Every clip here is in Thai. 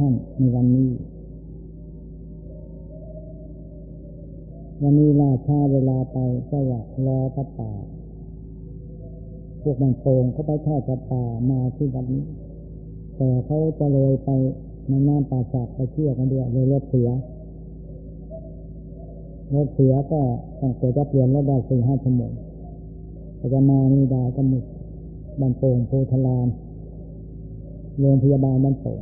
ท่านในวันนี้ วันนี้ลาชาเวลาไปก็อยากรอพระป่าพวกมันโปงเขาไปทอดพระป่ามาที่วันนี้ แต่เขาจะเลยไปในน้ำป่าจากไปเที่ยวกันด้วยเลยรถเสียรถเสียก็ต้องเกิดจะเปลี่ยนรถได้สี่ห้าชั่วโมงจะมานี่ได้ก็มุดบันโป่งโพธารามโรงพยาบาลบันโป่ง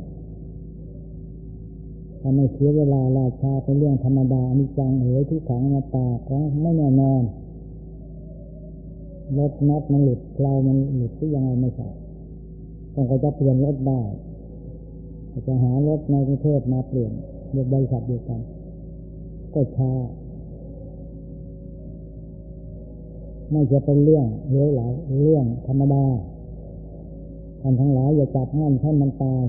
ทำให้เสียเวลาราชาเป็นเรื่องธรรมดาอนิจจังเหยที่ขังนาตาของไม่แน่นอนรถนัดมันหลุดเรามันหลุดที่ยังไงไม่ทราบต้องก็จะเปลี่ยนรถได้จะหารถในกรุงเทพมาเปลี่ยนรถบริษัทเดียวกัน ก็ช้าไม่จะเป็นเรื่องเลี้ยวไหลเรื่องธรรมดาท่านทั้งหลายอย่าจับมั่นให้มันตาย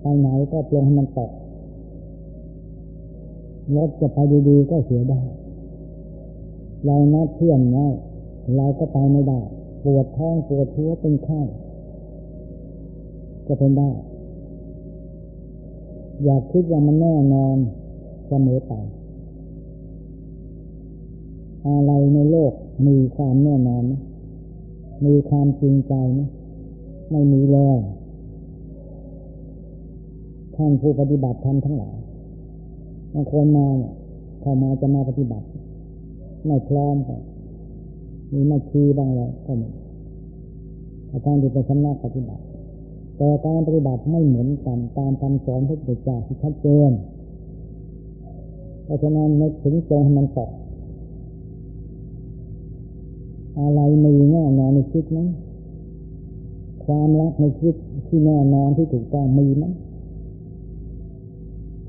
ไปไหนก็ปลงให้มันตก รถจะไปดีๆก็เสียได้ เรานัดเพื่อนไว้เราก็ไปไม่ได้ ปวดท้องปวดหัวเป็นไข้ก็เป็นได้ อยากคิดว่ามันแน่นอนเสมอไปอะไรในโลกมีความแน่นอนไหมมีความจริงใจไหมไม่มีเลยท่านผู้ปฏิบัติธรรมทั้งหลาย บางคนมาเนี่ยเข้ามาจะมาปฏิบัติไม่พร้อมก็มีมาชีบางเลยก็มีอาจารย์ที่เป็นสำนักปฏิบัติ แต่การปฏิบัติไม่เหมือนกันตามคำสอนพระพุทธเจ้าที่ชัดเจนเพราะฉะนั้นนึกถึงตรงให้มันตกอะไรมีแน่นอนในชีวิตนั้นความรักในชีวิตที่แน่นอนที่ถูกต้องมีไหม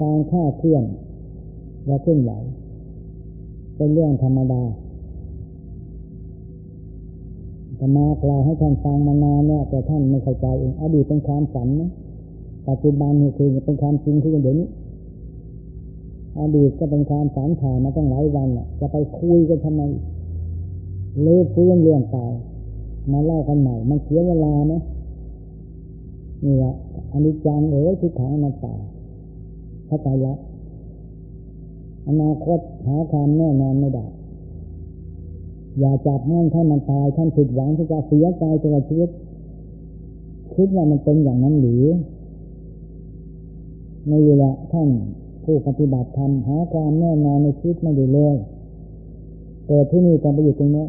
การฆ่าเคลื่อน และเคลื่อนไหวเป็นเรื่องธรรมดาธรรมากล่าวให้ท่านฟังมานานเนี่ยแต่ท่านไม่เข้าใจเองอดีตเป็นความฝันนะปัจจุบันนี่คือเป็นความจริงที่เดี๋ยวนี้อดีตก็เป็นความฝันผ่านมาตั้งหลายวันจะไปคุยกันทำไมเลือฟื้นเรื่องตายมาเล่ากันใหม่ มันเสียเวลาไหมนี่แหละอนิจจังเอ๋ยทุกขังมาตาเข้าใจแล้ว อนาคตหาความแน่นอนไม่ได้ อย่าจับมั่นให้มันตายท่านผิดหวังที่จะเสียใจตลอดชีวิตคิดว่ามันเป็นอย่างนั้นหรือในเวลาท่านผู้ปฏิบัติธรรมหาความแน่นอนในชีวิตไม่ได้เลยเกิดที่นี่จะไปอยู่ตรงนี้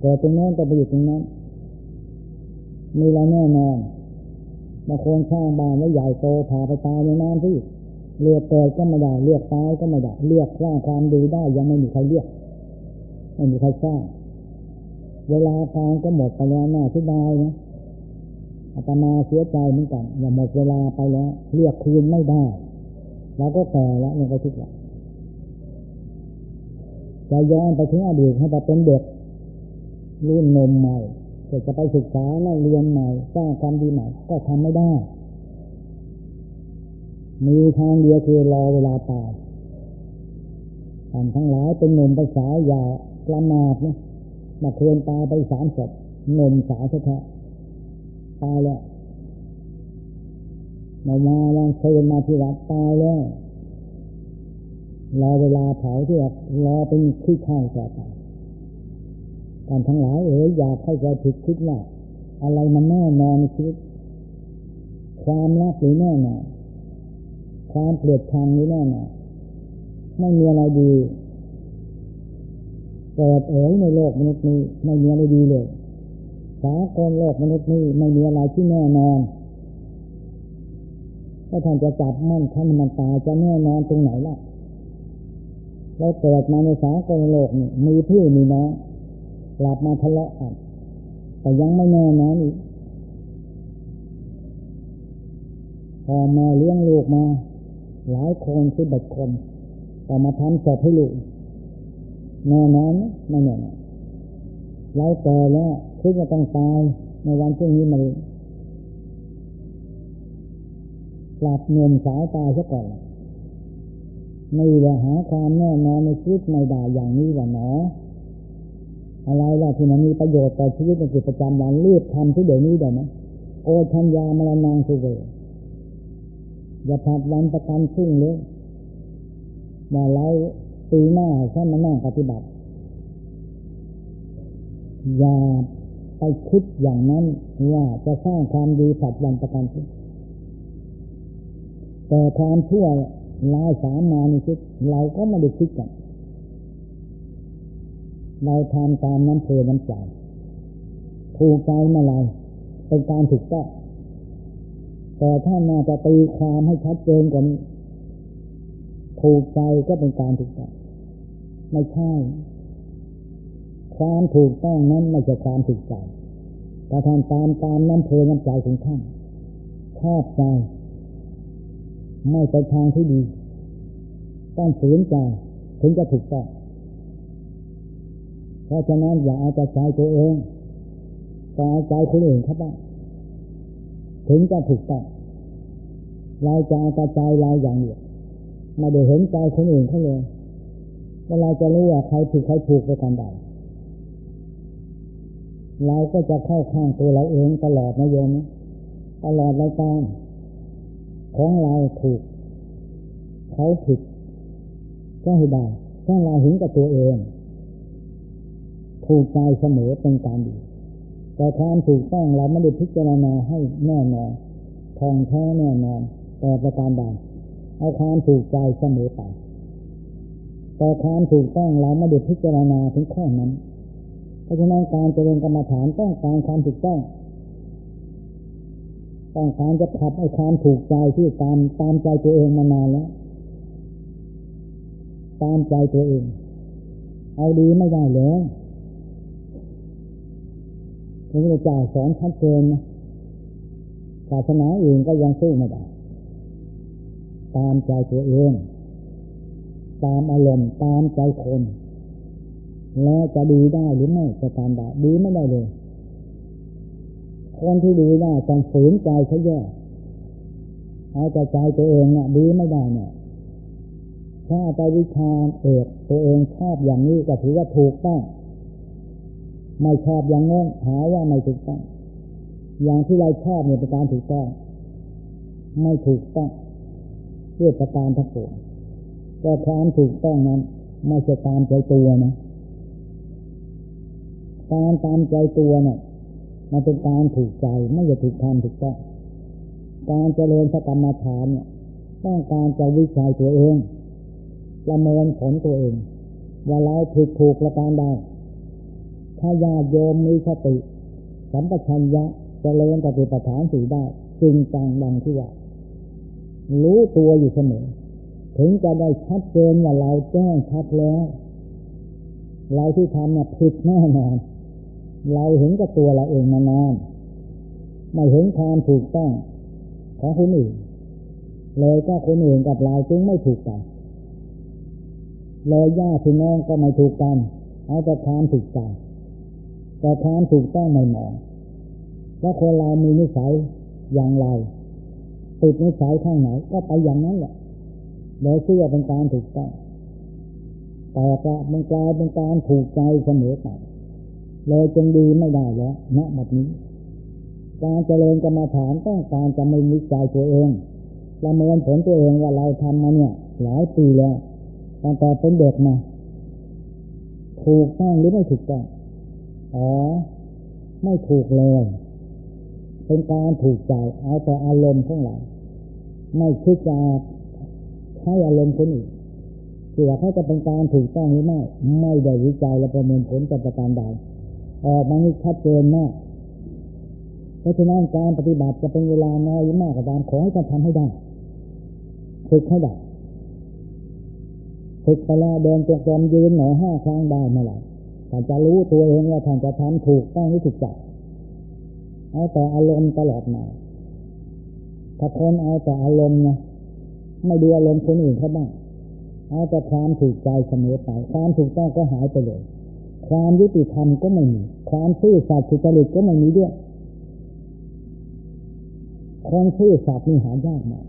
เกิดตรงนั้นจะไปอยู่ตรงนั้นมีอะไรแน่นอนบางคนสร้างบ้านแล้วใหญ่โตพาไปตายในน้ำที่ เลือกเกิดก็ไม่ได้เลือกตายก็ไม่ได้เลือกสร้างความดีได้ยังไม่มีใครเลือกไม่มีใครสร้างเวลาทางก็หมดไปแล้วน่าที่ได้นะอาตมาเสียใจเหมือนกันอย่าหมดเวลาไปแล้วเรียกคืนไม่ได้เราก็แก่แล้วยังไปทุกอย่างจะย้อนไปถึงอดีตให้ไปเป็นเด็กรุ่นนมใหม่จะไปศึกษาแล้วเรียนใหม่สร้างความดีใหม่ก็ทำไม่ได้ มีทางเดียวคือรอเวลาตายท่านทั้งหลายเป็นหนุ่มภาษาอย่าประมาทนะมาเคลื่อนตายไปสามศพหนุ่มสาวแท้ตายแล้วมามาลังเคยมาที่วัดตายแล้วรอเวลาเผาที่แบบรอเป็นขี้ข้าวต่อไปการทั้งหลายเอ๋ยอยากให้ใจผิดคิดว่าอะไรมันแน่นอนในชีวิตความรักหรือแน่นอน ความเกลียดชังหรือแน่นอนไม่มีอะไรดีเกิดเอ๋ยในโลกมนุษย์นี้ไม่มีอะไรดีเลยสากลโลกมนุษย์นี้ไม่มีอะไรที่แน่นอนถ้าท่านจะจับมั่นท่านมันตายจะแน่นอนตรงไหนล่ะเราเกิดมาในสากลโลกนี่มีพี่มีน้องกลับมาทะเลาะกันแต่ยังไม่แน่นอนอีกพอมาเลี้ยงลูกมา หลายคนสิบเอ็ดคนแต่มาทำศพให้ลูกแน่นอนไม่แน่เราแก่แล้วคิดว่าต้องตายในวันพรุ่งนี้มาเลยกลับเงินสาวตายซะก่อนไม่ว่าหาความแน่นอนในชีวิตไม่ได้อย่างนี้ว่าหนออะไรล่ะที่มันมีประโยชน์ต่อชีวิตในกิจประจำวันรีบทำที่เดี๋ยวนี้ได้ไหมโอชัญญามรณังสุเว อย่าผัดวันประกันซึ่งเลยว่าเราปีหน้าฉันมานั่งปฏิบัติ อย่าไปคิดอย่างนั้นว่าจะสร้างความดีผัดวันประกันซึ่งแต่ความชั่วลายสามมานี่คิดเราก็ไม่ได้คิดกันเราทำตามน้ำเพลน้ำใจถูกใจเมื่อไรเป็นการถูกต้อง แต่ถ้ามาจะตีความให้ชัดเจนกว่านี้ถูกใจก็เป็นการถูกต้องไม่ใช่ ความถูกต้องนั้นไม่ใช่ความถูกใจแต่ทำตามตามน้ำเพลน้ำใจของท่านชอบใจ ไม่ไปทางที่ดี ต้องฝืนใจถึงจะถูกต้องเพราะฉะนั้นอย่าเอาใจตัวเองแต่เอาใจคนอื่นเขาบ้าง ถึงจะถูกต้องเราจะเอาใจเราอย่างเดียวไม่ได้เห็นใจคนอื่นเขาเลยเวลาจะรู้ว่าใครผิดใครถูกไปกันใดเราก็จะเข้าข้างตัวเราเองตลอดนะโยมตลอดรายการของเราถูก เขาผิดก็ให้ได้ถ้าเราเห็นกับตัวเองถูกใจเสมอเป็นการดี แต่ความถูกต้องเราไม่ได้พิจารณาให้แน่นอนทองแท้แน่นอน แต่ประการใดเอาความถูกใจเสมอไปแต่ความถูกต้องเราไม่ได้พิจารณาถึงข้อนั้น เพราะฉะนั้นการเจริญกรรมฐานต้องการความถูกต้องต้องการจะขับไอ้ความถูกใจที่ตามตามใจตัวเองมานานแล้วตามใจตัวเอง เอาดีไม่ได้เลย พระพุทธเจ้าสอนชัดเจนนศาสนาอื่นก็ยังสู้ไม่ได้ ตามใจตัวเอง ตามอารมณ์ตามใจคน แล้วจะดีได้หรือไม่จะตามได้ดีไม่ได้เลย คนที่ดีได้ต้องฝืนใจเขาแย่เอาใจใจตัวเองเนี่ยดีไม่ได้เนี่ยถ้าไปวิชาเอกตัวเองชอบอย่างนี้ก็ถือว่าถูกต้อง ไม่ชอบอย่างนั้นหาว่าไม่ถูกต้อง อย่างที่เราชอบเนี่ยเป็นการถูกต้อง ไม่ถูกต้องเพื่อประการทั้งปวงแต่ความถูกต้องนั้น ไม่ใช่ตามใจตัวนะการตามใจตัวเนี่ยมันเป็นการถูกใจไม่ใช่ถูกทำถูกต้อง การเจริญสกรรมฐานเนี่ยต้องการจะวิจัยตัวเองประเมินผลตัวเอง ว่าเราถูกถูกประการใด ถ้าญาโยมมีสติ สัมปชัญญะจะเริญปฏิปทานสีได้จริงจังดังที่ว่า รู้ตัวอยู่เสมอ ถึงจะได้ชัดเจนว่าเราแจ้งชัดแล้ว เราที่ทำน่ะผิดแน่นอน เราเห็นกับตัวเราเองมานานไม่เห็นความถูกต้องของคนอื่น เลยก็คนอื่นกับเราจึงไม่ถูกกันเลยญาติพี่น้องก็ไม่ถูกกัน เอาแต่ความถูกใจ แต่ความถูกต้องไม่มองว่าคนเรามีนิสัยอย่างไรติดนิสัยข้างไหน ก็ไปอย่างนั้นแหละโดยเชื่อเป็นการถูกต้องแต่จะมันกลายเป็นการถูกใจเสมอไปเลยจึงดีไม่ได้แล้วณแบบนี้ การเจริญกรรมฐานต้องการจะไม่มิใจตัวเองประเมินผลตัวเองว่าเราทำมาเนี่ย หลายปีแล้วตั้งแต่เป็นเด็กมาถูกต้องหรือไม่ถูกต้อง อ๋อ ไม่ถูกเลย เป็นการถูกใจเอาแต่อารมณ์ของเรา ไม่คิดจะใช้อารมณ์คนอื่นเสื่อเขาจะเป็นการถูกต้องหรือไม่ ไม่ได้วิจัยและประเมินผลจากประการใดออกมานี่ชัดเจนมากเพราะฉะนั้นการปฏิบัติจะเป็นเวลาน้อยหรือมากก็ตามขอให้ท่านทำให้ได้ฝึกให้ได้ฝึกไปแล้วเดินจงกรมยืนหน่อยห้าครั้งได้เมื่อไหร่ ท่านจะรู้ตัวเองว่าท่านจะทำถูกต้องหรือถูกจับเอาแต่อารมณ์ตลอดมาถ้าคนเอาแต่อารมณ์นะไม่ดูอารมณ์คนอื่นเขาบ้างเอาแต่ความถูกใจเสมอไปความถูกต้องก็หายไปเลย ความยุติธรรมก็ไม่มี ความซื่อสัตย์สุจริตก็ไม่มีด้วยคนซื่อสัตย์นี่หายากมาก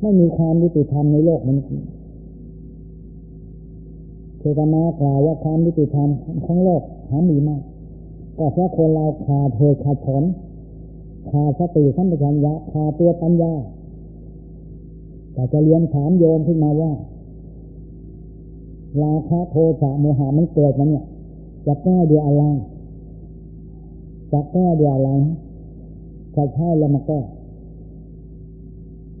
ไม่มีความยุติธรรมในโลกมัน เทวมากล่าวว่าความยุติธรรมของโลกหามีมากก็เพราะคนเราขาดเหตุขาดผลขาดสติสัมปชัญญะขาดตัวปัญญาแต่จะเรียนถามโยมขึ้นมาว่าราคะโทสะโมหะมันเกิดมาเนี่ยจะแก้ด้วยอะไรจะแก้ด้วยอะไรถ้าใช่แล้วมาแก้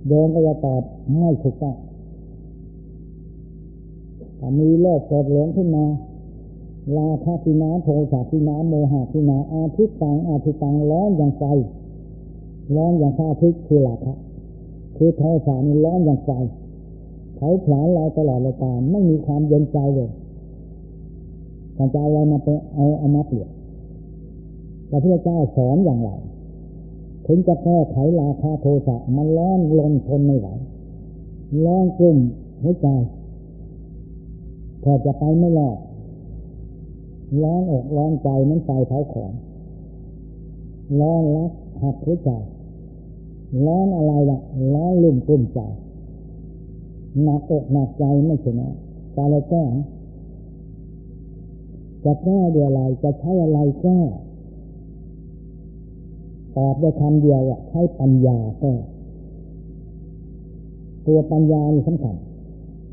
โยมก็จะตอบไม่ถูกต้อง มีโลกโกรธหลงขึ้นมาลาภทินาโทสะทินาโมหะทินาอาทิตตังอาทิตตังร้อนอย่างไฟร้อนอย่างข้าทิตคือลาภะคือโทสะนี่ร้อนอย่างไฟเผาผลาญเราตลอดเลยกาไม่มีความเย็นใจเลยการจะอะไรมาเป็นเอาเอามาเปลี่ยนพระพุทธเจ้าสอนอย่างไรถึงจะแก้ไขราคาโทสะมันร้อนลนทนไม่ไหวร้อนกลุ่มหัวใจ พอจะไปไม่รอดร้อนอกร้อนใจมันไฟเผาของร้อนรักหักหัวใจร้อนอะไรล่ะร้อนลุ่มกลุ่มใจหนักอกหนักใจไม่ชนะจะอะไรแก้จะแก้ด้วยอะไรจะใช้อะไรแก้ตอบด้วยคำเดียวอะใช้ปัญญาแก้ตัวปัญญานี่สำคัญ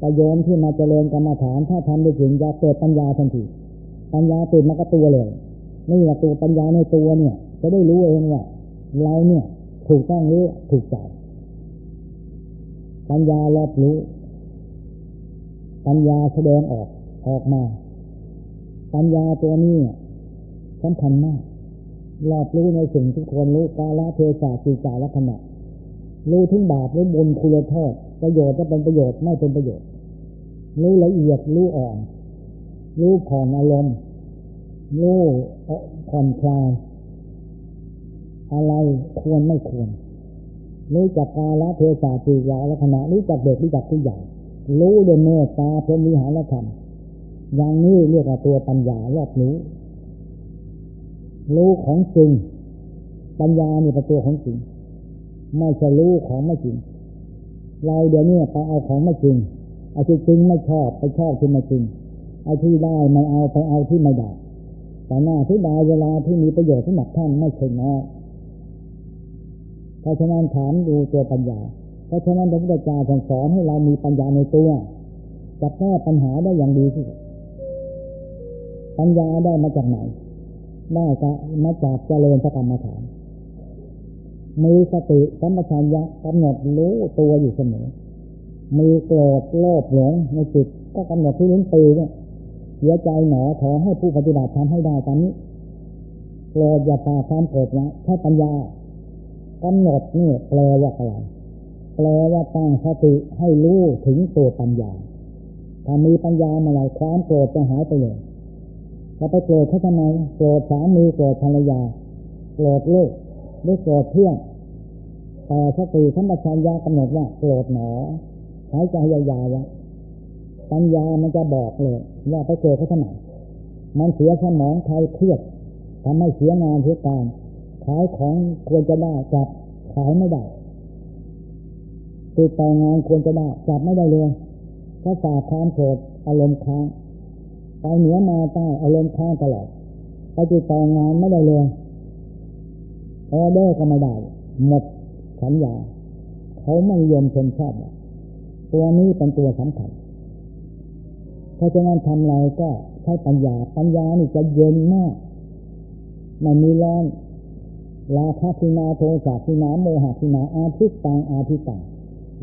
ประโยชน์ที่มาเจริญกรรมฐาน ถ้าทำได้ถึงจะเกิดปัญญาทันทีปัญญาตื่นมากระตัวเลยนี่แหละตัวปัญญาในตัวเนี่ย จะได้รู้เองว่าเราเนี่ยถูกต้องหรือถูกใจปัญญารอบรู้ ปัญญาแสดงออกออกมา ปัญญาตัวนี้สำคัญมากรอบรู้ในสิ่งทุกคนรู้กาละเทศะสีจาลักษณะรู้ถึงบาปรู้บุญคุณโทษประโยชน์จะเป็นประโยชน์ไม่เป็นประโยชน์ รู้ละเอียดรู้อ่อนรู้ผ่อนอารมณ์รู้ผ่อนคลายอะไรควรไม่ควรรู้จักกาละเทศะสีจาลักษณะรู้จักเด็กรู้จักผู้ใหญ่รู้ด้วยเมตตาพรหมิหารธรรมอย่างนี้เรียกว่าตัวปัญญารอบรู้รู้ของจริง ปัญญาเนี่ยเป็นตัวของจริง ไม่ใช่รู้ของไม่จริง เราเดี๋ยวนี้ไปเอาของไม่จริง ไอ้ที่จริงไม่ชอบไปชอบที่ไม่จริงไอ้ที่ได้ไม่เอาไปเอาที่ไม่ได้ แต่หน้าที่ได้เวลาที่มีประโยชน์สำหรับท่านไม่ใช่น้อยเพราะฉะนั้นถามดูตัวปัญญา เพราะฉะนั้นพระพุทธเจ้าสอนให้เรามีปัญญาในตัวจะแก้ปัญหาได้อย่างดีที่สุดปัญญาได้มาจากไหน ได้จะมาจากเจริญพระกรรมฐานมีสติสัมปชัญญะกำหนดรู้ตัวอยู่เสมอ มีโกรธโลภหลงในจิตก็กำหนดที่ลิ้นปีเนี่ยเสียใจหนอขอให้ผู้ปฏิบัติทำให้ได้ตามนี้โกรธอย่าตาความโกรธนะใช้ปัญญากำหนดนี่แปลว่าอะไรแปลว่าตั้งสติให้รู้ถึงตัวปัญญา ถ้ามีปัญญาเมื่อไรความโกรธจะหายไปเลยจะไปโกรธเขาทำไมโกรธสามีโกรธภรรยาโกรธลูกหรือโกรธเพื่อนแต่สติสัมปชัญญะกำหนดว่าโกรธหนอ หายใจยาวๆปัญญามันจะบอกเลยว่าไปโกรธเขาทำไมมันเสียสมองใครเครียดทำให้เสียงานเสียการขายของควรจะได้จับขายไม่ได้ติดต่องานควรจะได้จับไม่ได้เลยถ้าฝาความโกรธอารมณ์ค้างไปเหนือมาใต้อารมณ์ค้างตลอดไปติดต่องานไม่ได้เลยออเดอร์ก็ไม่ได้หมดสัญญาเขาไม่ยอมชมชอบ ตัวนี้เป็นตัวสำคัญเพราะฉะนั้นทำอะไรก็ใช้ปัญญา ปัญญานี่จะเย็นมากไม่มีร้อนลาภพินาโทสะพินาโมหะพินาอาทิตตังอาทิตตัง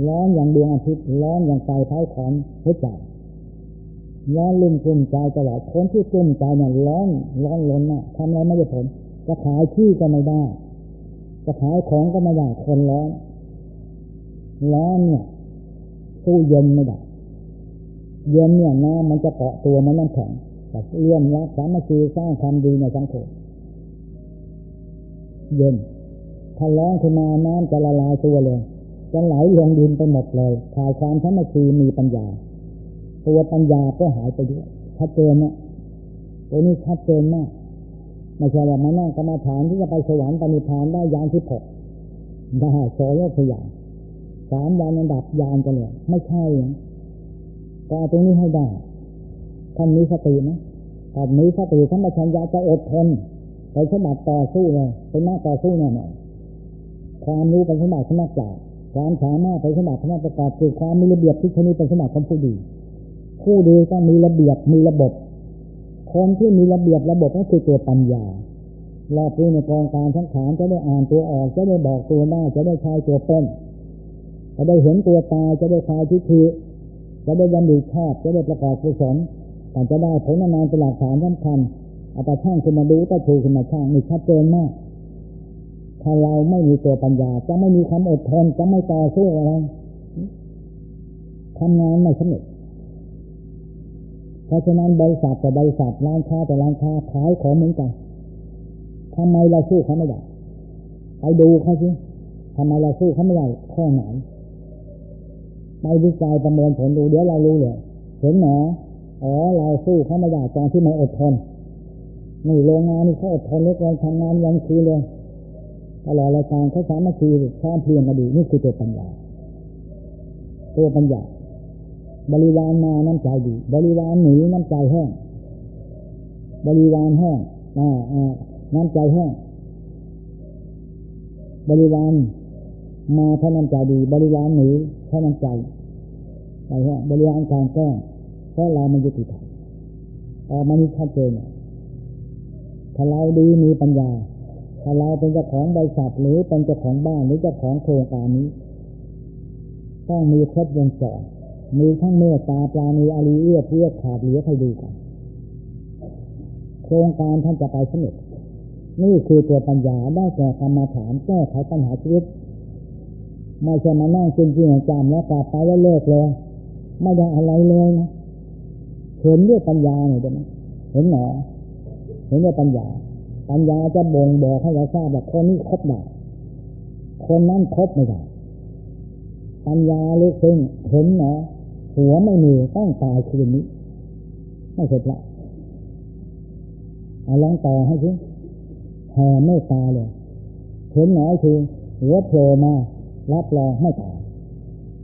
ร้อนอย่างดวงอาทิตย์ร้อนอย่างไฟเผาของหัวใจร้อนลุ่มกลุ่มใจตลอดคนที่กลุ่มใจเนี่ยร้อนร้อนล้นน่ะทำอะไรไม่ได้ผลจะขายที่ก็ไม่ได้จะขายของก็ไม่ได้คนร้อนร้อนเนี่ย สู้เย็นไม่ได้ เย็นเนี่ยน้ำมันจะเกาะตัวมันน้ำแข็งแต่เลื่อมรักสามัคคีสร้างความดีในสังคมเย็น ถ้าร้อนขึ้นมาน้ำจะละลายตัวเลยจะไหลลงดินไปหมดเลยถ่ายความสามัคคีมีปัญญา ตัวปัญญาก็หายไปด้วยชัดเจนเนะตัวนี้ชัดเจนมากไม่ใช่ว่ามานั่งกรรมฐานที่จะไปสวรรค์ปณิพานได้ยานที่หกได้โซยกตัวอย่าง สามวันอันดับยานกันเลยไม่ใช่ก็เอาตรงนี้ให้ได้ท่านมีสตินะถ้ามีสติท่านประชัญญาจะอดทนไปสมัครต่อสู้เลยเป็นหน้าต่อสู้แน่นอนความรู้เป็นสมัครสมัครจ่าความสามารถเป็นสมบัติของประกอบคือความมีระเบียบที่ชนิดเป็นสมบัติของผู้ดี ผู้ดีต้องมีระเบียบมีระบบ คนที่มีระเบียบระบบก็คือตัวปัญญารอบรู้ในกองการทั้งขานจะได้อ่านตัวออกจะได้บอกตัวได้จะได้ใช้ตัวเป็น จะได้เห็นตัวตายจะได้คลายทิฏฐิจะได้ยันดีชอบจะได้ประกอบกุศลแต่จะได้ผลนานเป็นหลักฐานสำคัญอาต่ช่างขึ้นมาดูตะถูขึ้นมาช่างนี่ชัดเจนมากถ้าเราไม่มีตัวปัญญา จะไม่มีความอดทนจะไม่ต่อสู้อะไรทำงานไม่สำเร็จเพราะฉะนั้นบริษัทแต่บริษัทร้านค้าแต่ร้านค้าขายของเหมือนกันทำไมเราสู้เขาไม่ได้ไปดูเขาสิทำไมเราสู้เขาไม่ได้ข้อไหน ไปวิจัยประเมินผลดูเดี๋ยวเรารู้เลยเห็นหนออ๋อเราสู้เขาไม่ได้ตอนที่มันอดทนนี่โรงงานนี่เขาอดทนเล็กน้อยทำงานยังคืนเลยตลอดรายการเขาสามารถคือข้ามเพียงมาดูนี่คือตัวปัญญาตัวปัญญาบริวารมาน้ำใจดี บริวารหนีน้ำใจแห้งบริวารแห้งอ่าอ่าน้ำใจแห้งบริวาร มาถ้าน้ำใจดี บริวารหนีถ้าน้ำใจไปแห้งบริวารการแก้เพราะเรามันยุติธรรมออกมานี่ชัดเจนถ้าเราดีมีปัญญา ถ้าเราเป็นเจ้าของบริษัทหรือเป็นเจ้าของบ้านหรือเจ้าของโครงการนี้ ต้องมีครบวงจรมีทั้งเมตตาปราณีอารีเอื้อเพื่อขาดเหลือให้ดูกันโครงการท่านจะไปสำเร็จนี่คือตัวปัญญาได้แก่กรรมาฐานแก้ไขปัญหาชีวิต ไม่ใช่มานั่งจริงจริงจำแล้วกลับไปแล้วเลิกเลย ไม่ได้อะไรเลยนะเห็นด้วยปัญญาหน่อยได้ไหมเห็นหนอเห็นด้วยปัญญา ปัญญาจะบ่งบอกให้เราทราบว่าคนนี้ครบได้คนนั้นครบไม่ได้ปัญญาลึกซึ้งเห็นหนอหัวไม่มีต้องตายคืนนี้ไม่เสร็จละเอาลองต่อให้สิแห่ไม่ตาเลย เห็นหนอคือหัวโผล่มา รับรองไม่ตาย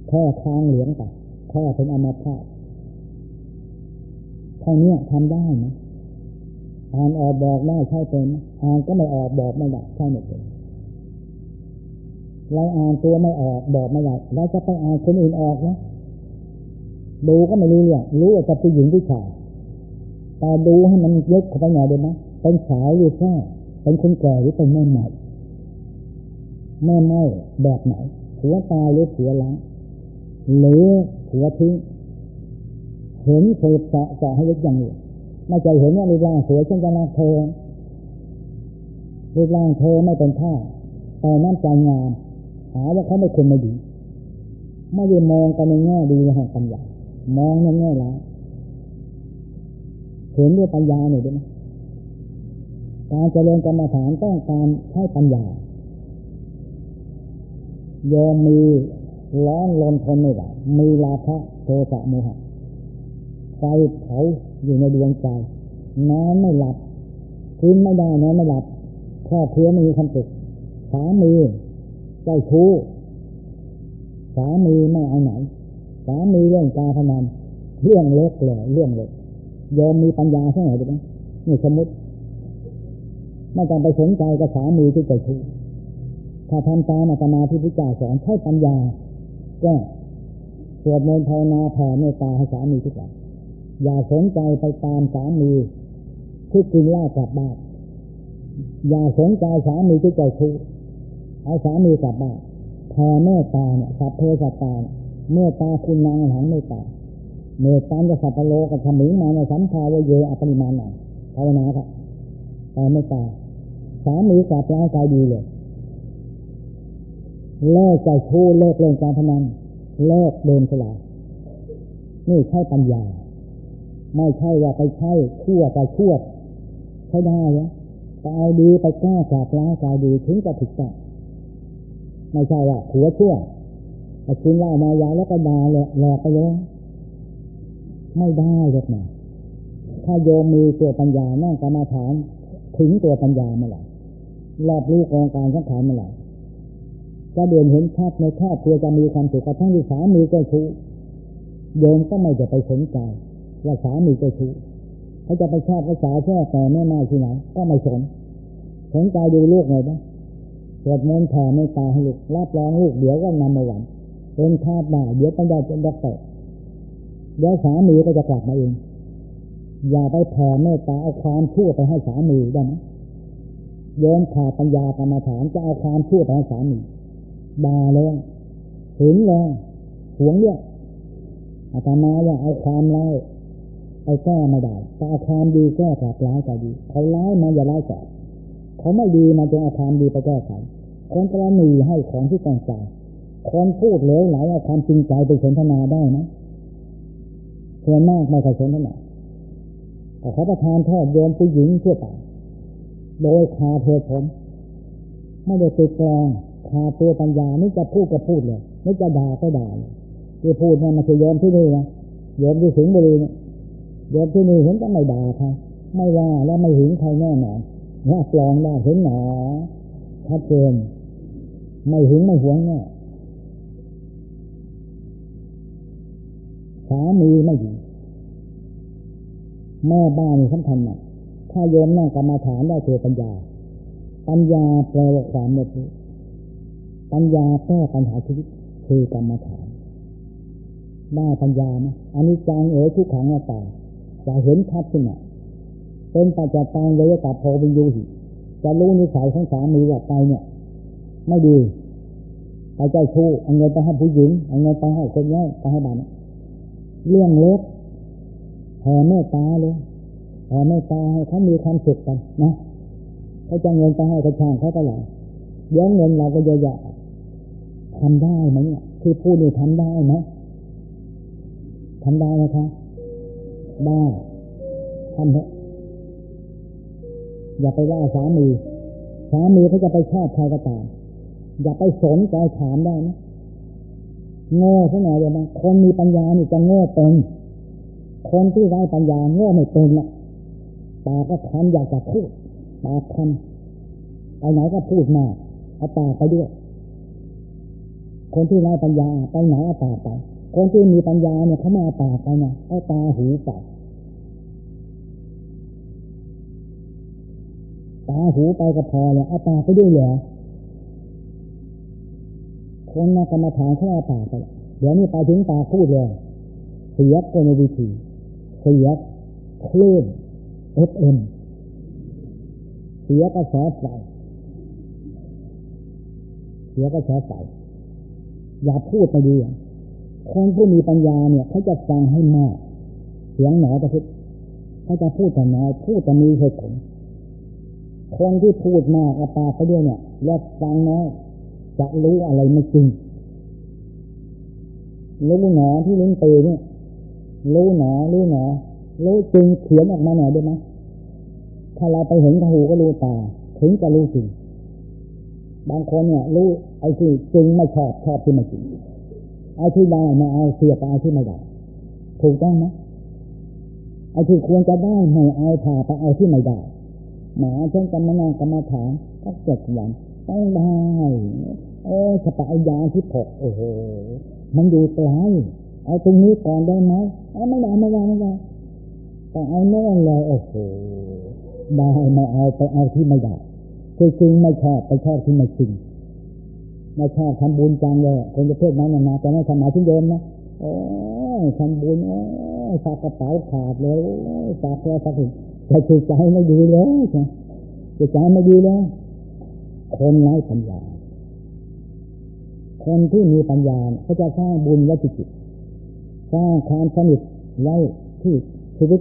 แค่ทางเหลืองไปแค่เป็นอมตะเท่านี้ทำได้ไหมอ่านออกบอกได้ใช่เป็นอ่านก็ไม่ออกบอกไม่ได้ใช่ไม่เป็นเราอ่านตัวไม่ออกบอกไม่ได้เราจะไปอ่านคนอื่นออกนะดูก็ไม่รู้เรื่องรู้ว่าจะเป็นหญิงผู้ชายแต่ดูให้มันเยกเข้าไปหน่อยได้ไหมเป็นสาวหรือแค่เป็นคนแก่หรือเป็นแม่ใหม่ แม่ไม่แบบไหนหัวตายหรือหัวล้างหรือหัวทิ้งเห็นเศษเจาะเจาะให้ลึกอย่างนี้ไม่ใจเห็นว่ารูปร่างสวยเช่นกันนะเธอรูปร่างเธอไม่เป็นท่าแต่น้ำใจงาม หาว่าเขาไม่คนไม่ดีไม่ได้มองกันในแง่ดีแห่งปัญญามองในแง่ร้ายเห็นด้วยปัญญาหน่อยได้ไหมการเจริญกรรมฐานต้องการใช้ปัญญา ยอมมีร้อนลนทนไม่ไหวมีลาภะโทสะโมหะไฟเผาอยู่ในดวงใจนอนไม่หลับคืนไม่ได้นอนไม่หลับครอบครัวไม่มีความสุขสามีเจ้าชู้สามีไม่เอาไหนสามีเรื่องการพนันเรื่องเล็กเลยเรื่องเล็กยอมมีปัญญาใช่ไหมดูไหมนี่สมมติไม่ต้องไปสนใจกับสามีที่เจ้าชู้ ถ้าทำตามอาตมาที่พระเจ้าสอนใช้ปัญญา ก็สวดมนต์ภาวนาแผ่เมตตาให้สามีทุกวันอย่าสนใจไปตามสามีที่กินเหล้ากลับบ้านอย่าสนใจสามีที่เจ้าชู้เอาสามีกลับบ้านแผ่เมตตาเนี่ยสัพเพสัตตาเมตตาคุณนางหังเมตตาเมตตาจะสัพโลกับธรรมิมาในสัมภาวเยอปริมาณหน่อยภาวนาครับแผ่เมตตาสามีกลับร่างกายดีเลย เลิกใจชู้เลิกเล่นการพนันเลิกเดินสลายนี่ใช่ปัญญา ไม่ใช่ว่าไปใช่ชั่วไปชั่วใช่ได้นี่ยไปเอาดีไปแก้จากร้ายกายดีถึงจะผิดต้อไม่ใช่ว่าหัวชั่วไปกินเหล้ามายาแล้วก็ด่าแหลกไปเลยไม่ได้เลยนะถ้าโยมมีตัวปัญญานั่งกรรมาฐาน ถึงตัวปัญญาเมื่อไหร่รอบรู้กองการสังขารเมื่อไหร่ จะเดินเห็นชัดในครอบครัวจะมีความสุขกระทั่งที่สามีเจ้าชู้โยมก็ไม่จะไปสนใจว่าสามีเจ้าชู้เขาจะไปชอบภาษาแค่แต่แม่ไม้ที่ไหนก็ไม่สนสนใจดูลูกหน่อยนะสวดมนต์แผ่ไม่ตาให้ลูกรับรองลูกเดี๋ยวก็นำมาหวันเป็นคาดได้เดี๋ยวต้องได้เป็นด็อกเตอร์เดี๋ยวสามีก็จะกลับมาเองอย่าไปแผ่เมตตาเอาความชั่วไปให้สามีได้ไหมโยนขาดปัญญากรรมฐานจะเอาความชั่วไปให้สามี ด่าเลยถึงเลยหวงเนี่ยอาตมาว่าเอาความร้ายเอาแก้ไม่ได้แต่เอาความดีแก้กลับร้ายก็ดีเขาร้ายมาอย่าร้ายกลับเขาไม่ดีมาจงเอาความดีไปแก้ไขคนกระนีให้ของที่ต้องใจคนพูดเหลวไหลเอาความจริงใจไปสนทนาได้ไหมส่วนมากไม่เคยสนทนาแต่เขาประทานโทษโยมผู้หญิงทั่วไปโดยคาเธอผลไม่ได้ติดกรองาตัวปัญญานี่จะพูดก็พูดเลยไม่จะด่าก็ด่าเลยที่พูดเนี่ยมันคือโยมที่นี่นะโยมที่สิงห์บุรีเนี่ยโยมที่นี่เห็นก็ไม่ด่าใครไม่ว่าและไม่หึงใครแน่นอนว่าปลองได้เห็นหนอชัดเจนไม่หึงไม่หวงแน่สามีไม่ดีแม่บ้านสำคัญนะถ้าโยมนั่งกรรมาฐานได้ตัวปัญญา ปัญญาแปลว่าความเมตตา ปัญญาแก้ปัญหาชีวิตคือกรรมฐานได้ปัญญาไหมอันนี้จางเอ๋ทุกขังหน้าตาจะเห็นชัดขึ้นมาเป็นปัจจัตังเลยกับโพวิญญูหิจะรู้นิสัยของสามีว่าไปเนี่ย ไม่ดีไปเจ้าชู้เอาเงินไปให้ผู้หญิงเอาเงินไปให้คนนี้ไปให้บ้านเรื่องเล็กแผ่เมตตาเลยแผ่เมตตาให้เขามีความสุขกันนะเขาจะเงินไปให้กระช่างเขาก็ไหลเดี๋ยวเงินเราก็เยอะแยะ ทำได้ไหมเนี่ยที่พูดนี่ทำได้ไหมทำได้ไหมคะได้ทำเถอะอย่าไปว่าสามีสามีเขาจะไปชอบใครก็ตามอย่าไปสนใจถามได้นะโง่ซะหน่อยเลยนะคนมีปัญญานี่จะโง่เป็น คนที่ไร้ปัญญาโง่ไม่เป็นละปากก็คันอยากจะพูดปากคันไปไหนก็พูดมากเอาปากไปด้วย คนที่ไร้ปัญญาไปไหนเอาปาไป คนที่มีปัญญาเนี่ยเขาไม่เอาปาไปนะเอาตาหูไปตาหูไปก็พอเลยเอาปาไปด้วยเหรอคนมากรรมฐานเขาเอาปาไปเดี๋ยวนี้ไปถึงปาพูดเลยเสียกในวิธีเสียคลื่นเอฟเอ็มเสียกระแสไฟเสียกระแสไฟ อย่าพูดไปดีคนผู้มีปัญญาเนี่ยเขาจะฟังให้มากเสียงหนอจะพูดเขาจะพูดแต่น้อยพูดแต่มีเหตุผลคนที่พูดมากอาปาไปด้วยเนี่ยแล้วฟังน้อยจะรู้อะไรไม่จริงรู้หนอที่ลิ้นปีเนี่ยรู้หนอรู้หนอรู้จริงเขียนออกมาหน่อยได้ไหมถ้าเราไปเห็นกระหูก็รู้ตาถึงจะรู้จริง บางคนเนี่ยรู้ไอ้ที่จริงไม่ชอบชอบที่ไม่จริงไอ้ที่ได้ไม่เอาเสียไปไอ้ที่ไม่ได้ถูกต้องไหมไอ้ที่ควรจะได้ไม่เอาผ่าไปเอาที่ไม่ได้หมาเช่นกรรมนากรรมฐานก็เจ็ดวันต้องได้โอ้สปายาที่ถกโอ้โหมันอยู่ไกลเอาตรงนี้ก่อนได้ไหมเอาไม่ได้ไม่ได้ไม่ได้แต้องเอาโน่นเลยโอ้โหได้ไม่เอาไปเอาที่ไม่ได้ คือจริงไม่ชอบไปชอบที่ไม่จริงไม่ชอบทำบุญจังเลยคนจะเพื่อนนั้นนะแต่ไม่ทำหมายถึงโยมนะโอ้ทำบุญโอ้ฝากกระเป๋าขาดเลยฝากแค่ฝากถึงแต่จิตใจไม่ดีเลยจิตใจไม่ดีเลยคนไร้ปัญญา คนที่มีปัญญาเขาจะสร้างบุญไว้ที่จิตสร้างความสนิทไว้ที่ชีวิต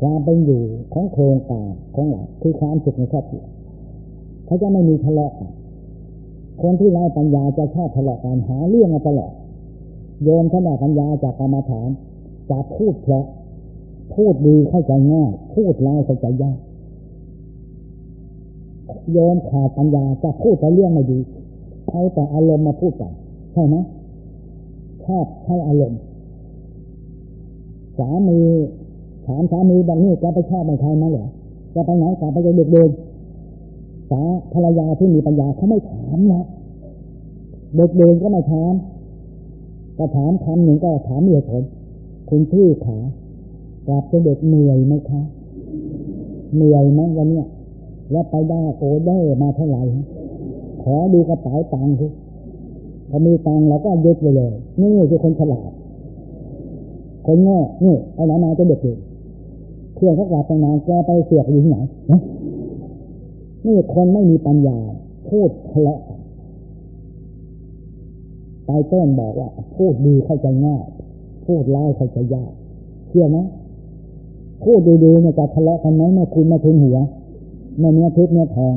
ความเป็นอยู่ของโครงการของหลักคือความสุขในครอบครัว เขาจะไม่มีทะเลาะกันคนที่ไร้ปัญญาจะชอบทะเลาะกันหาเรื่องมาตลอดโยมขนาดปัญญาจากกรรมฐานจะพูดเพราะพูดดีเข้าใจง่ายพูดร้ายเข้าใจยากโยมขาดปัญญาจะพูดแต่เรื่องไม่ดีเอาแต่อารมณ์มาพูดกันใช่ไหมชอบใช้อารมณ์สามีถามสามีแบางนี้จะไปชอบไม่ใครมาเหรอจะไปไหนกลับไปจะเด็กเดิน สาภรรยาที่มีปัญญาเขาไม่ถามนะเด็กเดินก็ไม่ถามก็ถามคำหนึ่งก็ถามเหตุผลคุณชื่อขากลับเป็นเด็กเหนื่อยไหมคะเหนื่อยไหมวันเนี้ยแล้วไปได้โอได้มาเท่าไหร่ขอดูกระเป๋าตังค์สิพอมีตังค์เราก็ยึดไปเลยนี่คือคนฉลาด คนโง่นี่ไอ้หนานาจะเด็กอยู่เครื่องเขากลับไปนานแกไปเสียกอยู่ที่ไหน นี่คนไม่มีปัญญา พูดทะเลาะไตเต้นบอกว่า พูดดีเข้าใจง่ายพูดร้ายเข้าใจยากเชื่อไหมพูดดีๆเนี่ยจะทะเลาะกันไหมแม่คุณแม่ทุนหัวแม่เนื้อทิพย์เนื้อทอง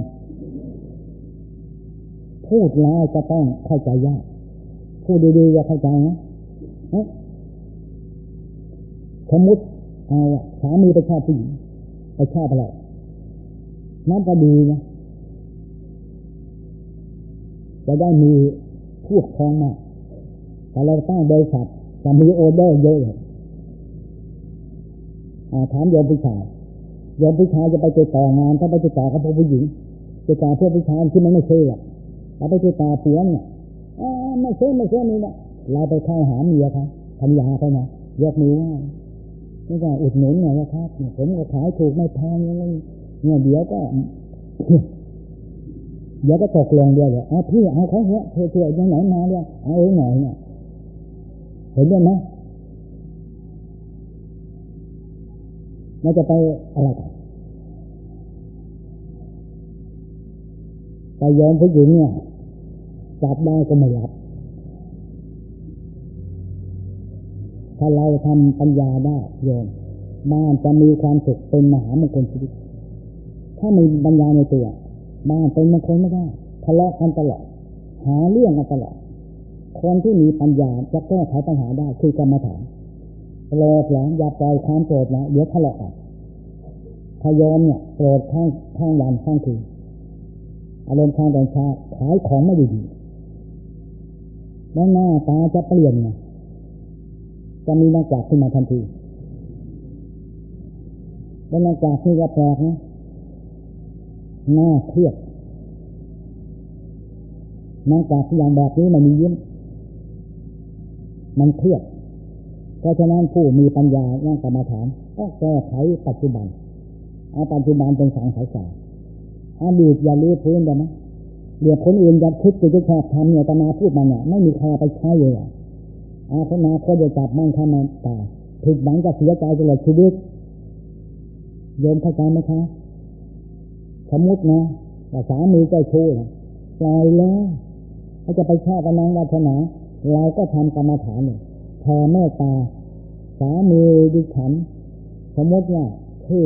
พูดร้ายจะต้องเข้าใจยากพูดดีๆจะเข้าใจนะสมมติเอาสามีไปชอบผู้หญิงไปชอบอะไร นั่นก็ดีนะ จะได้มีพวกครองมาแต่เราตั้งบริษัทจะมีโอเดอร์เยอะเลยถามโยมผู้ชายโยมผู้ชายจะไปติดต่องาน ถ้าไปติดต่อกับผู้หญิงติดต่อพวกผู้ชายที่มันไม่เคยหรอกเราไปติดต่อผัวเนี่ยไม่เคยไม่เคยนี่นะเราไปเข้าหาเมียเขาทำยาเขานะยกมือว่าไม่ใช่อุดหนุนไงนะครับผมก็ขายถูกไม่แพงยังไง เนี่ยเดี๋ยวก็เดี๋ยวก็ตกลงเดียวเลยเอาพี่เอาเขาเหอะเธอเธอยังไหนมาเนี่ยเอาเองหน่อยเนี่ยเห็นด้วยไหมมันจะไปอะไรกันไปยอมผู้หญิงเนี่ยจับได้ก็ไม่รับ ถ้าเราทำปัญญาได้โยมบ้านจะมีความสุขเป็นมหามงคลชีวิต ถ้ามีปัญญาในตัวบ้านเป็นมงคลไม่ได้ทะเลาะกันตลอดหาเรื่องกันตลอดคนที่มีปัญญาจะแก้ไขปัญหาได้คือกรรมฐานโกรธแล้วอย่าปล่อยความโกรธนะเดี๋ยวทะเลาะกันพยอมเนี่ยโกรธข้างข้างวันข้างคืนอารมณ์ข้างแดงชาขายของไม่ดีแล้วหน้าตาจะเปลี่ยนไงจะมีหน้าจากขึ้นมาทันทีแล้วหน้าจากที่ก็แปลกนะ น้าเครียดน้าจากอย่างแบบนี้มันมียิ้ม มันเครียดเพราะฉะนั้นผู้มีปัญญาย่างกรรมฐานก็แก้ไขปัจจุบันเอาปัจจุบันเป็นสังสายสายอดีตอย่าลื้อพื้นได้ไหมเดี๋ยวคนอื่นจะคิดจะชอบทำเนี่ยตมาพูดมาเนี่ยไม่มีใครไปใช้เลยอะอาคนาคนจะจับมั่งข้ามาตายผิดหวังจะเสียใจตลอดชีวิตโยมเข้าใจไหมคะ สมมตินะว่าสามีเจ้าชู้นะปล่อยแล้วเขาจะไปชอบกันนางวัฒนาเราก็ทำกรรมฐานเนี่ยแผ่เมตตา สามีดิฉัน สมมติว่าชื่อ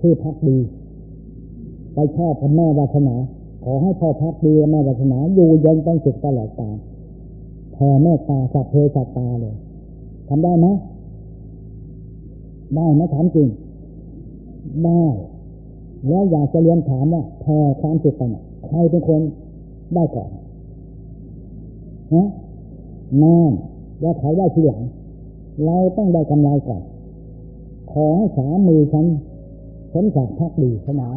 ชื่อพักดี ไปชอบกับแม่วาสนา ขอให้พ่อพักดีแม่วาสนาอยู่เย็นต้องสุขตลอดกาลแผ่เมตตาสัพเพสัตตาเลยทำได้ไหมได้ไหมถามจริง ได้ แล้วอยากจะเรียนถามว่าแผ่ความสุขไปเนี่ยใครเป็นคนได้ก่อนฮะนั่นแล้วใครได้ทีหลังเราต้องได้กำไรก่อน ขอให้สามีฉันฉันสักพักดีขนา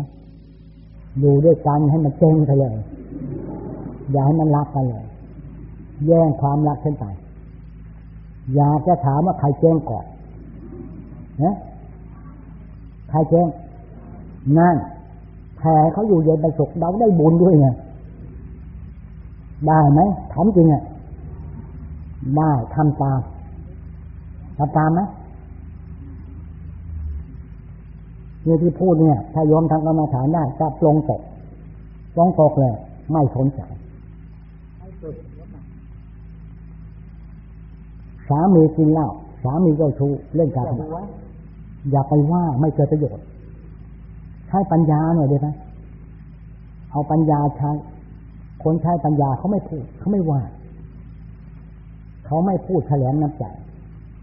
อยู่ด้วยกันให้มันเจงไปเลย อย่าให้มันรักกันเลยแย่งความรักขึ้นไปอยากจะถามว่าใครเจงก่อนนะ ใครเจ๊งนั่นแผ่เขาอยู่เย็นเป็นสุขเราได้บุญด้วยไงได้ไหมถามจริงอะได้ทำตามทำตามไหมนี่ที่พูดเนี่ย ถ้ายอมทางกรรมฐานได้จะปลงตกปลงตกเลย ไม่สนใจสามีกินเหล้าสามีเจ้าชู้เล่นการพนัน อย่าไปว่าไม่เกิดประโยชน์ ใช้ปัญญาหน่อยได้ไหมเอาปัญญาใช้ คนใช้ปัญญาเขาไม่พูดเขาไม่ว่า เขาไม่พูดแถลงน้ำใจ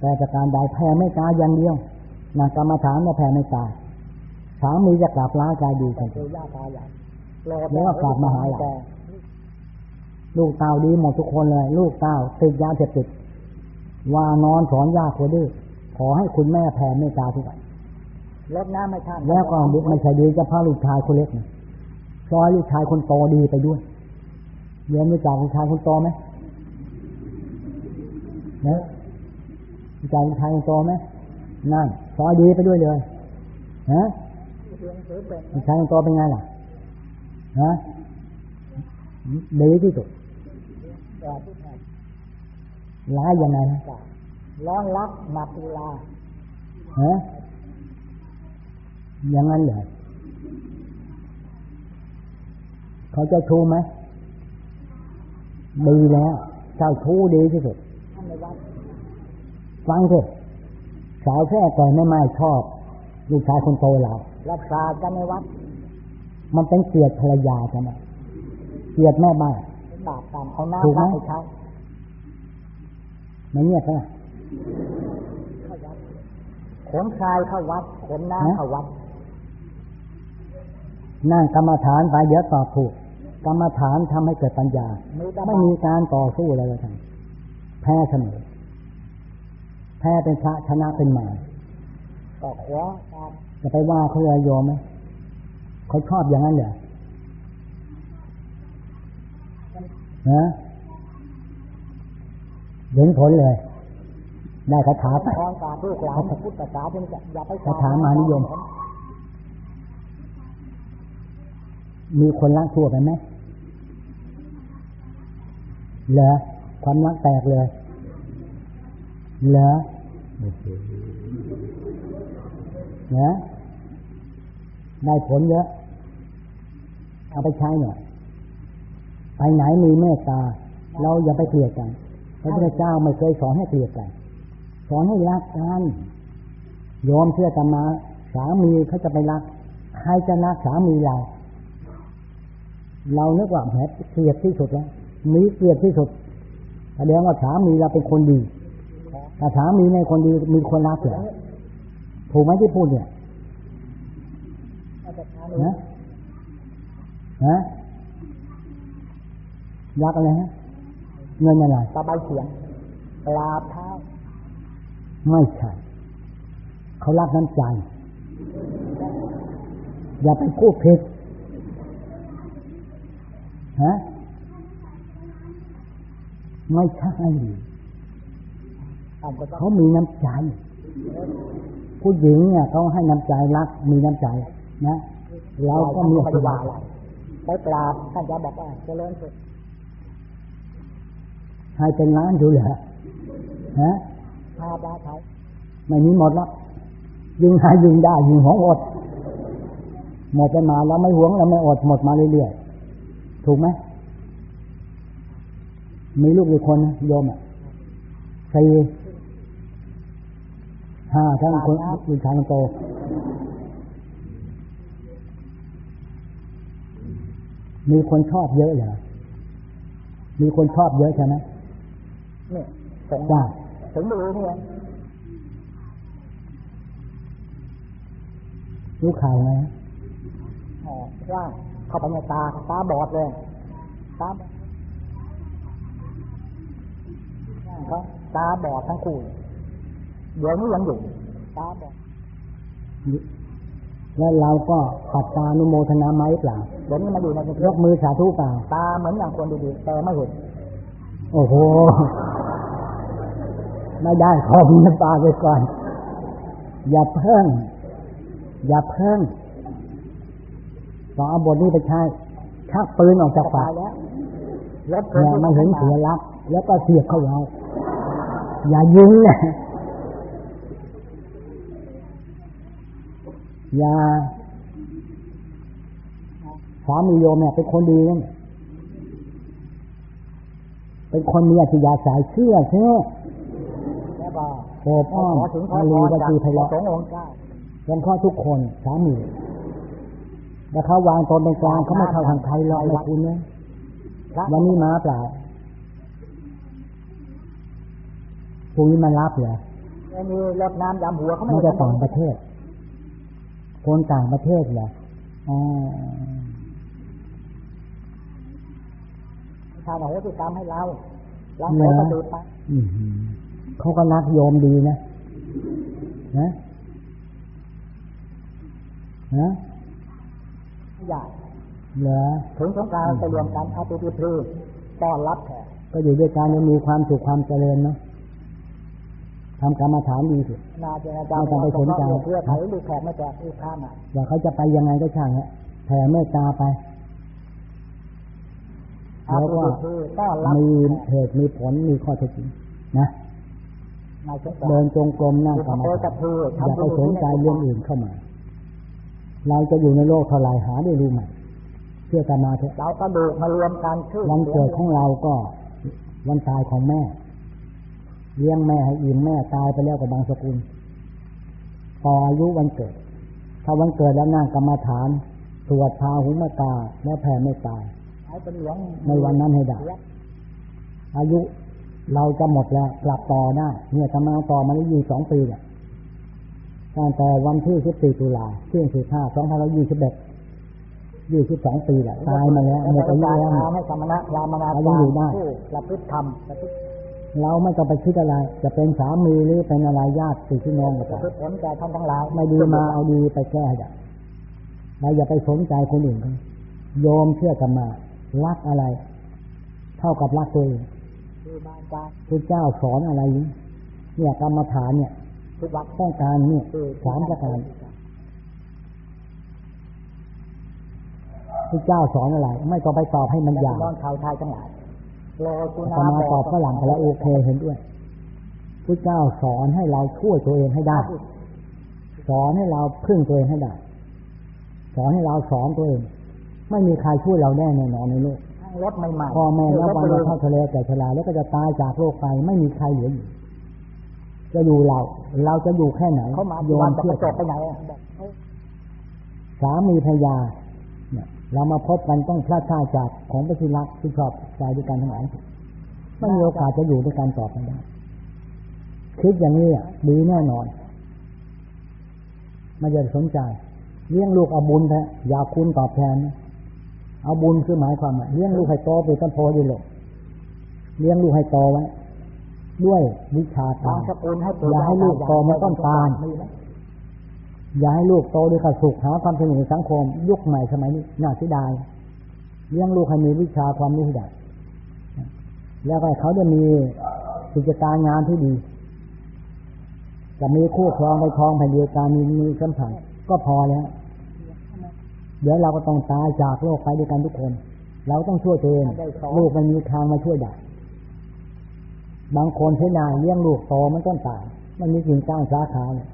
แต่จากการใดแผ่ไม่ตาอย่างเดียวนากรรมฐานมาแผ่ไม่ตาสามีจะกลับล้างกายดีกันแล้วก็กลับมาหาเราลูกเต้าดีหมดทุกคนเลย ลูกเต้าติดยาเสพติดว่านอนสอนยาคนดื้อ ขอให้คุณแม่แผ่เมตตาทุกวันลดน้ำไม่ท่านแล้วก็ไม่ใช่ดีจะพาลูกชายคนเล็กนะซอยลูกชายคนโตดีไปด้วยเรียนรู้จักลูกชายคนโตไหมนะรู้จักลูกชายคนโตไหมนั่นซอยดีไปด้วยเลยฮะลูกชายคนโตเป็นไงล่ะฮะดีที่สุดแต่ที่แท้ร้ายยังไงนะก็ ร้อนรักหนักตุลาฮะอย่างนั้นเหรอเขาเจะชู้ไหมดีแล้วเจ้าชู้ดีที่สุดท่านในวัดฟังเถอะสาวแค่ก่อนไม่ไม่ชอบลูกชายคนโตเรารักษากันในวัด มันเป็นเกลียดภรรยาใช่ไหมเกลียดแม่บ้านบาปตามเอาถูกน้ำไหมรักไปใช้ไม่เงียบใช่ไหมเข้าวัดขนทรายเข้าวัด ขนน้ำเข้าวัด นั่งกรรมฐานไปเดี๋ยวตอบถูก กรรมฐานทำให้เกิดปัญญามีแต่ไม่มีการต่อสู้อะไรเลยทั้งแพ้เสมอแพ้เป็นพระชนะเป็นมารต่อขวาตามจะไปว่าเขาเลยโยมไหมเขาชอบอย่างนั้นเหรอฮะเห็นผลเลย ได้คาถาไปทองกาลูกหลานพุทธศาสนาจะอย่าไปคาถามานิยม มีคนรักทั่วกันไหมเหรอความรักแตกเลยเหรอโอ้โหนะได้ผลเยอะ เอาไปใช้หน่อยไปไหนมีเมตตา เราอย่าไปเกลียดกันพระพุทธเจ้าไม่เคยสอนให้เกลียดกัน สอนให้รักกันยอมเชื่อกันมา สามีเขาจะไปรัก ใครจะรักสามีเรา เรานึกว่าแหมเกลียดที่สุดแล้วมีเกลียดที่สุดแสดงว่าสามีเราเป็นคนดี แต่สามีในคนดีมีคนรักเหรอถูกไหมที่พูดเนี่ยนะฮะรักอะไรฮะเงินอะไรตะใบเสียงกราบท้า ไม่ใช่ เขารักน้ำใจ อย่าไปพูดผิดฮะไม่ใช่ตามก็ต้องเขามีน้ำใจ ผู้หญิงเนี่ยเขาให้น้ำใจรัก มีน้ำใจนะเราก็มีไม่สิได้ทว่าอะไรไปกราบท่านจะบอกว่าเจริญสุดให้เป็นล้านอยู่เหรอฮะ พาปลาเขาไม่มีหมดแล้วยิงหายิงได้ยิงหวงอด หมดไปมาแล้วไม่หวงแล้วไม่อดหมดมาเรื่อยๆถูกไหมมีลูกกี่คนนะโยมอะสี่ห้าทั้งคนลูกชายคนโตมีคนชอบเยอะเหรอมีคนชอบเยอะใช่ไหมเนี่ยส่งจ้า ถึงมือเนี่ยรู้ข่าวไหมอ๋อว่าเข้าไปในตาตาบอดเลยตาบอดเขาตาบอดทั้งคู่เดี๋ยวนี้ยังอยู่ตาบอดแล้วเราก็ปัดตานุโมทนาไหมเปล่าเดี๋ยวนี้มาอยู่ในกรุงเทยพกมือสาธุเปล่า ตาเหมือนอย่างคนดีๆแต่ไม่เห็นโอ้โห ไม่ได้ขอมีน้ำตาไปก่อน อย่าเพิ่ง อย่าเพิ่งต้องเอาบทนี้ไปใช้ชักปืนออกจากปากตายแล้วรถเนี่ยไม่เห็นเสียรัก แล้วก็เสียบเข้าไว้อย่ายิงนะอย่าสามีโยมเนี่ยเป็นคนดีนะเป็นคนมีอัธยาศัยเชื่อเชื่อแล้วก็ โอบอ้อมขอถึงขออาพลีรก็จากคือไพพเราะระสงฆ์องค์เจ้ายังข้อทุกคนสามีแล้วเขาวางตนเป็นกลางเขาไม่เข้าทางใครหรอกไม่คุณนะพระวันนี้มาเปล่าพรุ่งนี้มารับเหรอไม่มีรถน้ำยำหัวเขาไม่มันจะทำต่างประเทศ คนต่างประเทศเหรออ๋อทานโหสิกรรมให้เราเราเหรเสียอประโยชน์ไปอื้อหือ เขาก็รักโยมดีนะนะนะอย่าเหรอถึงสงกรารจะรวมกันเอาไปดีพรีต้อนรับแขกก็อยู่ด้วยกันจะมีความสุขความเจริญเนาะทำกรรมฐานดีสินาเจรจาไม่ต้องไปสนใจเพื่อไถ่ลูกแขกไม่แจกลูกค้ามาว่าเขาจะไปยังไงก็ช่างฮะแผ่เมตตาไปแล้วก็คือต้อนรับมีเหตุมีผลมีข้อเท็จจริงนะนาย เช่นกันเดินจงกรมนั่งคือสมาโพธิกับเธออย่าไปสนใจเรื่องอื่นเข้ามา เราจะอยู่ในโลกเท่าไหรหาได้รู้ไหมเชื่อกันมาเถอะเราก็ดูกมารวมกันชื่อวันเกิดของเราก็วันตายของแม่ เลี้ยงแม่ให้อิ่มแม่ตายไปแล้วกับบางสกุลต่ออายุวันเกิด ถ้าวันเกิดแล้วนั่งกรรมาฐานสวดพาหุมตาแล้วแผ่ไม่ตายให้เป็นหลวงในวันนั้นให้ได้อายุ เราจะหมดแล้วกลับต่อได้เนี่ยทำมาต่อมาได้ยี่สองปีแหละตั้งแต่วันที่สิบสี่ตุลาเที่ยงสิบห้าสองพันร้อยยี่สิบเอ็ดยี่สิบสองปีแหละตายมาแล้วหมดอายุแล้วทำให้สมณะรามนาเรายังอยู่ได้ผู้ประพฤติธรรมประพฤติเราไม่ต้องไปคิดอะไร จะเป็นสามีหรือเป็นอะไรญาติพี่น้องก็ประตามพฤติผลแก่ท่านทั้งหลายไม่ดีมาเอาดีไปแก้ให้ได้เราอย่าไปสนใจคนอื่นเขาโยมเชื่อกันมารักอะไร เท่ากับรักตัวเองคือบานการ พระเจ้าสอนอะไรนี้เนี่ยกรรมฐานเนี่ยคือวัดต้องการเนี่ยคือสามประการพระเจ้าสอนอะไร ไม่ต้องไปตอบให้มันยาวน้องชาวไทยทั้งหลายโลกุอาณาตมาตอบฝรั่งไปแล้วโอเคเห็นด้วยพระเจ้าสอนให้เราช่วยตัวเองให้ได้ สอนให้เราพึ่งตัวเองให้ได้ สอนให้เราสอนตัวเอง ไม่มีใครช่วยเราได้แน่นอนในโลก นั่งรถใหม่ๆพ่อแม่นับวันรจะถเข้าทะเลแก่ชราแล้วก็จะตายจากโลกไปไม่มีใครเหลืออยู่จะอยู่เรา เราจะอยู่แค่ไหนเขามาโยที่วันมจะเชื่ไปอจบไปไหนอะบอกเฮ้ยสามีภรรยาเนี่ยเรามาพบกันต้องพลาดท่าจากของพระชิรักที่ชอบใจด้วยกันทั้งหลายไม่มีโอกาสจะอยู่ด้วยกันต่อไปได้คิดอย่างนี้อะดีแน่นอนไม่จะสนใจเลี้ยงลูกเอาบุญแท้อย่าคุณตอบแทนนะ เอาบุญคือหมายความว่าเลี้ยงลูกให้โตเป็นต้นโพดีหลกเลี้ยงลูกให้โตไว้ด้วยวิชาบาตางสกุลให้ปู่อย่าให้ลูกโตมันต้นตาลมีไหมอย่าให้ลูกโตด้วยความสุขหาความสนุกในสังคม ยุคใหม่สมัยนี้น่าเสียดายเลี้ยงลูกให้มีวิชาความรู้ให้ได้แล้วก็ให้เขาได้มีกิจการงานที่ดี จะมีคู่ครองไปครองแผ่นเดียวกันมีมีสัมพันธ์ก็พอแล้ว เดี๋ยวเราก็ต้องตายจากโลกไปด้วยกันทุกคน เราต้องช่วยตัวเองลูกมันมีทางมาช่วยได้บางคนใช้นายเลี้ยงลูกโตมันต้นตาย มันมีกิ่งก้านสาขาเนี่ย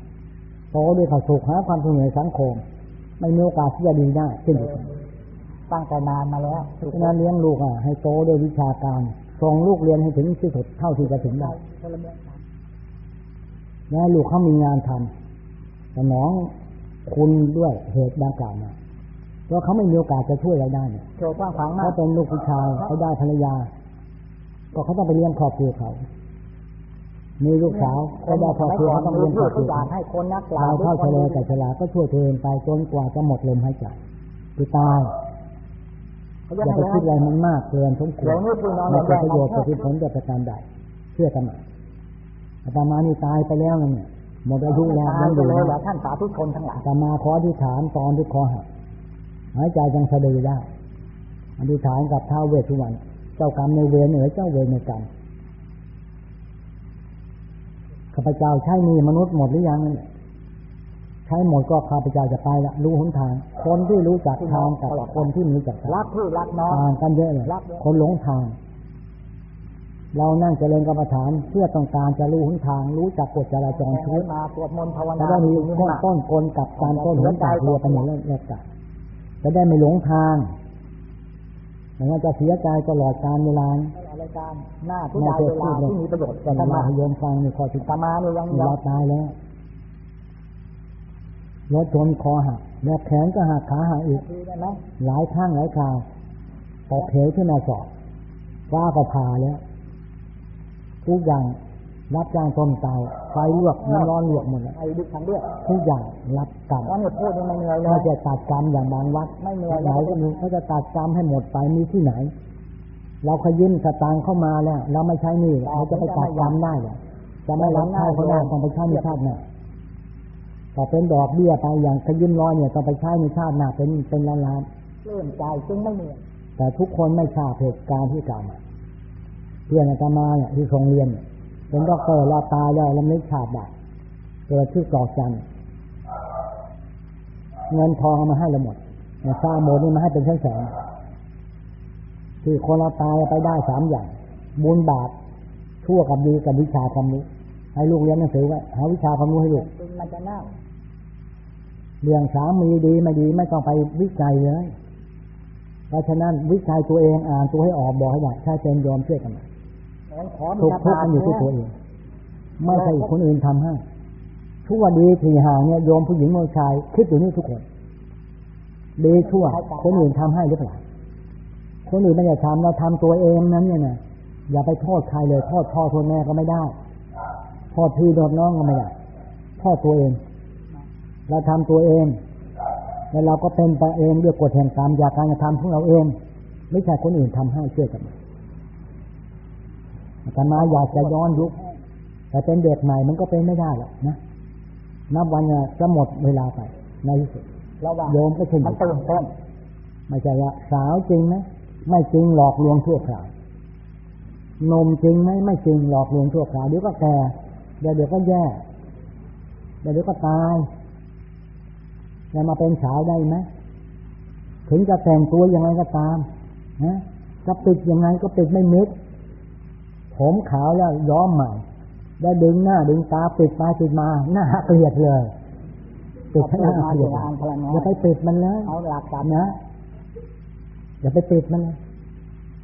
โตด้วยความสุขหาความสนุกในสังคม ไม่มีโอกาสที่จะดีได้เช่นเดียวกันตั้งแต่นานมาแล้วเพราะฉะนั้นเลี้ยงลูกอะให้โตด้วยวิชาการส่งลูกเรียนให้ถึงที่สุดเท่าที่จะถึงได้พลเมืองและให้ลูกเขามีงานทำสนองคุณด้วยเหตุดังกล่าวมาเพ ราะเขาไม่มีโอกาสจะช่วยเราได้เนี่ยโชว์กว้างขวางมาเขากเป็นลูกผู้ชายเขาได้ภรรยา ก็เขาต้องไปเลี้ยงครอบครัวเขา มีลูกสาวเขาได้ครอบครัวเขาต้องเลี้ยงครอบครัวอยากให้คนนักกล่าเราวเข้าทะเลแต่ชลาก็ช่วยตัวเองไปจนกว่าจะหมดลมหายใจคือตายเขาอจะย่าไปให้คิดอะไรมันมากเกินสมควเดี๋รยวนี้พี่น้องไม่เราเป็นประโยชน์แบ่ต่องผลแต่ประการใดเชื่อกันไหมอาตมานี่ตายไปแล้วนะเนี่ยหมดอายุแล้วตายัยงไปอยู่เลยเหรอนะท่านสาธุชนทั้งหลายอาตมาขออธิษฐานตอนที่คอหัก หายใจยังสะดือได้อธิษฐานกับท้าวเวสสุวรรณเจ้ากรรมในายเวรเหนือเจ้าเวรในกรรมข้าพเจ้าใช้มีมนุษย์หมดหรือยังนั่นแหละใช้หมดก็ข้าพเจ้าจะไปละรู้หนทาง คนที่รู้จักทางกับคนที่ไมีจักทางรักพี่รักน้องต่างกันเยอะเลยรับเลยคนหลงทาง เรานั่งเจริญกรรมฐานเพื่อต้องการจะรู้หนทาง รู้จักกฎจราจรชีให้วิตมาสวดมนต์ภาวจะนาได้มีที่ต้นมาต้นกลกับการต้นหัวตากเรือไปหมดแล้วแล้วกัน จะได้ไม่หลงทางไม่งั้นจะเสียใจตลอดการเวลารายการหน้าที่ได้เวลาที่มีประโยชน์แต่แก่ท่านมามาให้โยมฟังในข้อที่ตามาเนี่ยยังยัเรางตายแล้วรถชนคอหักแล้วแขนก็หักขาหักอีกดีได้ไหมหลายครั้งหลายคราวตอกเหวขึ้นมาสอบว่าก็ผ่าแล้วทุกอย่าง รับจ้างต้มเตาไฟลวกน้ำร้อนลวกหมดแล้วไอ้ดิฉันด้วยทุกอย่างรับกรรมแล้วเนี่ยพูดยังไม่เหนื่อยเลเขายจะตัดกรรมอย่างบางวัดไม่เหนื่อยไหนก็มีเขาจะตัดกรรมให้หมดไปมีที่ไหน เราขยิ้มสตางค์เข้ามาแล้ว เราไม่ใช้หนี่เราจะไปตัดกรรมได้เหรอจะไม่รับใช้เขาได้ต้องไปใช้ในชาติหน้าต่อเป็นดอกเบี้ยไปอย่างขยิ้มร้อยเนี่ยต้องไปใช้ในชาติหน้าเป็นเป็นล้านล้านเลื่อนใจจึงไม่เหนื่อยๆแต่ทุกคนไม่ทราบเหตุการณ์ที่กล่าวมาเพื่อนอาตมาเนี่ยที่โรงเรียนเนี่ย เป็นด็อกเตอร์เราตายแล้วแล้วไม่ชาติได้เกิดชื่อกอกจันทร์เงินทองเอามาให้เราหมดเนี่ยสร้างโมดนี่มาให้เป็นแสนที่คนเราตายไปได้สามอย่าง บุญบาปชั่วกับดีกับวิชาความรู้ให้ลูกเรียนหนังสือไว้หาวิชาความรู้ให้ลูกจริงมันจะเน่าเรื่องสามีดีไม่ดีไม่ต้องไปวิจัยเลย เพราะฉะนั้นวิจัยตัวเองอ่านตัวให้ออกบอกให้ได้ถ้าเป็นยอมเชื่อกันงั้นขอ ทุกทุกข์มันอยู่ที่ตัวเองไม่ใช่คนอื่นทำให้ชั่วดีทีห่างเนี่ยโยมผู้หญิงผู้ชาย คิดอยู่นี่ทุกคนดีชั่ว คนอื่นทำให้หรือเปล่าคนอื่นไม่ได้ทำเราทำตัวเองนั้นเนี่ยนะอย่าไปโทษใครเลยโทษพ่อโทษแม่ก็ไม่ได้โทษพี่โทษน้องก็ไม่ได้โทษตัวเอง เราทำตัวเอง แล้วเราก็เป็นไปเองด้วยกฎแห่งกรรมอยากการกระทำของเราเอง ไม่ใช่คนอื่นทำให้เชื่อกัน อาตมาอยากจะย้อนยุคแต่เป็นเด็กใหม่มันก็เป็นไม่ได้หรอกนะนับวันเนี่ยจะหมดเวลาไปในที่สุดระวังโยมก็เช่นมัเดีนยวกันตื่นเต้นไม่ใช่ว่าสาวจริงไหมไม่จริงหลอกลวงชั่วคราวหนมจริงไหมไม่จริงหลอกลวงชั่วคราวเดี๋ยวก็แก่เดี๋ยวเดี๋ยวก็แย่เดี๋ยวเดี๋ยวก็ตายจะมาเป็นสาวได้ไหมถึงจะแต่งตัวยังไงก็ตามนะจะปิดยังไงก็ปิดไม่มิด ผมขาวแล้วย้อมใหม่ได้ดึงหน้าดึงตาปิดไปปิดมา หน้าเกลียดเลยปิดให้หน้าเกลียดอย่าไปปิดมันเลยเอาหลักการนะอย่าไปปิดมันเลย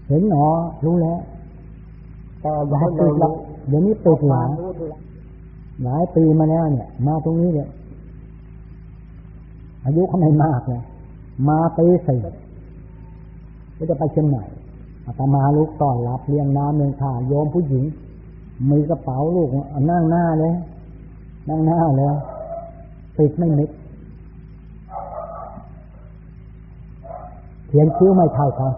เห็นหนอรู้แล้วแต่ออย่าย่าให้ให้ปิเลดยหรอกเดี๋ยวนี้ปิดคหวาลามรู้ทีละหลายปีมาแล้วเนี่ย มาตรงนี้เนี่ยอายุเขาไม่มากเลยมาปีสี่ก็จะไปเชียงใหม่ อาตมาลูกต้อนรับเลี้ยงน้ำเลี้ยงท่าโยมผู้หญิงมีกระเป๋าลูกนั่งหน้าเลยนั่งหน้าเลยปิดไม่มิดเขียนคิ้วไม่เท่ากัน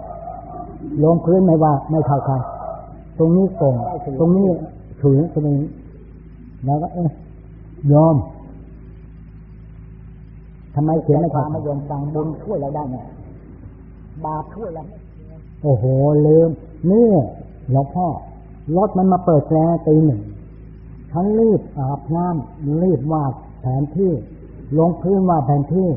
ลงพื้นไม่ว่าไม่เท่ากันตรงนี้โก่งตรงนี้ถึงตรงนี้แล้วก็ เอ๊ะยอมทำไมเขียนไม่เท่าวามกัมานยมฟังบุญช่วยเราได้ไงบาปช่วยเรา โอ้โหลืมนี่หลวงพ่อรถมันมาเปิดแกรตีหนึ่งฉันรีบอาบน้ำรีบวาดแผนที่ ลงพื้นวาดแผนที่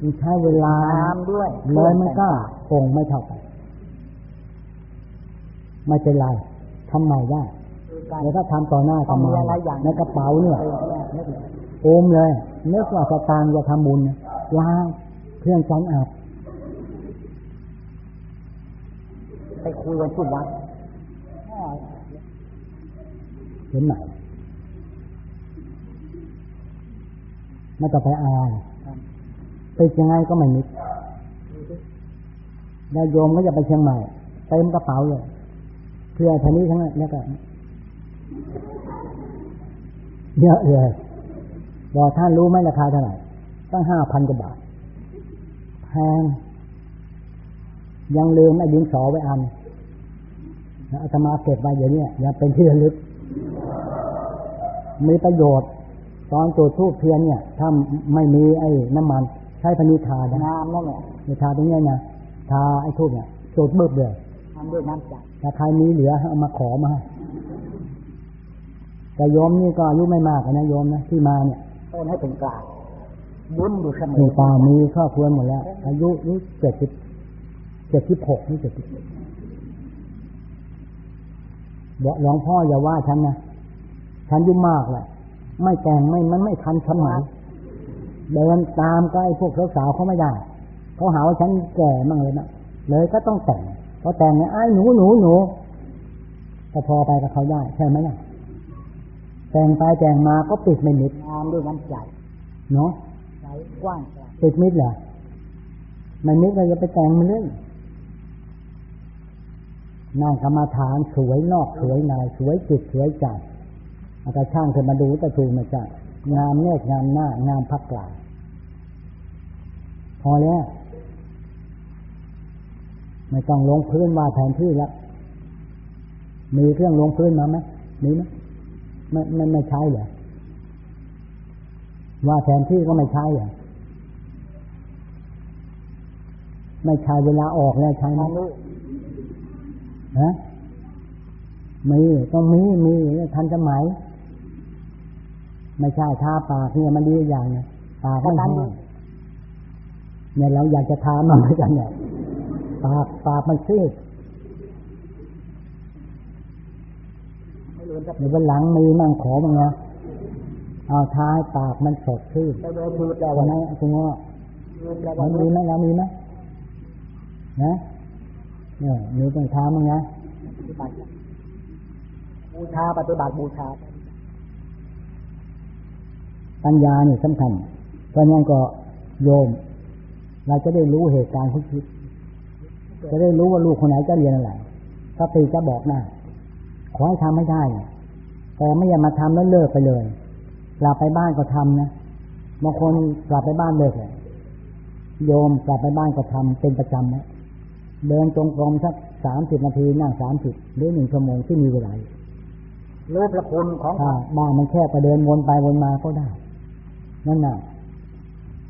มันใช้เวลาน้ำด้วยเลยมันก็โป่งไม่เท่ากันไม่เป็นไรทำใหม่ได้การแล้วถ้าทำต่อหน้าต้องทำมีไมอะไรอย่างในกระเป๋าเนี่ยนึกโอมเลยนึกว่าสตางค์จะทำบุญนะล้างเครื่องจันอาบ ไปคุยกันที่วัดเห็นไหมไม่ต้องไปอายติดยังไงก็ไม่มิดญาติโยมก็จะไปเชียงใหม่เต็มกระเป๋าเลยเพื่อทนี้ทั้งนั้นแล้วก็เยอะเลยบอกท่านรู้ไหมราคาเท่าไหร่ตั้งห้าพันกว่าบาทแพง ยังลืมไอ้ดินสอไว้อันแล้วอาตมาเก็บไว้เดี๋ยวนี้อย่าเป็นที่ระลึก มีประโยชน์ ตอนจุดทูบเทียนเนี่ย ถ้าไม่มีไอ้น้ำมัน ใช้พนิทานะน้ำนั่นแหละนิทาตรงเนี้ยนะทาไอ้ทูบเนี่ยจุดบึ้บเลยทำด้วยน้ำใจถ้าใครมีเหลือเอามาขอมาให้แต่โยมนี่ก็อายุไม่มากนะโยมนะที่มาเนี่ยต้นให้ถึงกลางบุญอยู่เสมนี่อตามีครอบครัวหมดแล้ว อายุนี่เจ็ดสิบ เจ็ดสิบหกนี่เจ็ดสิบบอกหลวงพ่ออย่าว่าฉันนะฉันอายุ่มากแหละไม่แต่งไม่มันไม่ทันสมัยเดินตามก็ไอ้พวกสาวๆเขาไม่ได้เขาหาว่าฉันแก่มั่งเลยนะเลยก็ต้องแต่งพอแต่งเนี่ยไอ้หนูหนูหนูก็พอไปกับเขาได้ใช่ไหมล่ะแต่งไปแต่งมาก็ปิดไม่มิดน้ำด้วยน้ำใจเนาะใจกว้างไกลปิดมิดเหรอไม่มิดเราจะไปแต่งมันเลย นั่งกรรมาฐานสวยนอกสวยในสวยจิตสวยใจอาจารช่างเคยมาดูต่ถูกไม่ใช่งามเนตรงามหน้างามพักกลางพอแล้ว ไม่ต้องลงพื้นวาแผนที่แล้วมีเครื่องลงพื้นมาไหมมีไหมไม่ไม่ไม่ใช้เหรอว่าแผนที่ก็ไม่ใช้เหรอไม่ใช้เวลาออกแล้วใช้ไหม นะมีก็มีมีทันสมัย ไม่ใช่ทาปากเนี่ยมันดีอย่างนะปากไม่แห้งเนี่ยเราอยากจะทามันไมือนกันเนี่ยปากปากมันซีดเดี๋ยววันหลังมีมั่งขอมั่งนะเอาท้ายปากมันสดชื่นใช่ไหมคุณว่ามันมีไหมเรามีไหมนะ เนี่ยมีต้องทำมั้งนะปฏิบัติบูชาปฏิบัติบูชา ปัญญาเนี่ยสำคัญ เพราะงั้นก็โยม เราจะได้รู้เหตุการณ์ของชีวิตจะได้รู้ว่าลูกคนไหนจะเรียนอะไรสติจะบอกหน้าขอให้ทำให้ได้ แต่ไม่อย่ามาทำแล้วเลิกไปเลยกลับไปบ้านก็ทำนะบางคนกลับไปบ้านเลิกเลยโยมกลับไปบ้านก็ทำเป็นประจำนะ เดินจงกรมสักสามสิบนาทีนั่งสามสิบหรือหนึ่งชั่วโมงที่มีเวลารู้พระคุณของถ้าบ้านมันแค่ไปเดินวนไปวนมาก็ได้ นั่นน่ะ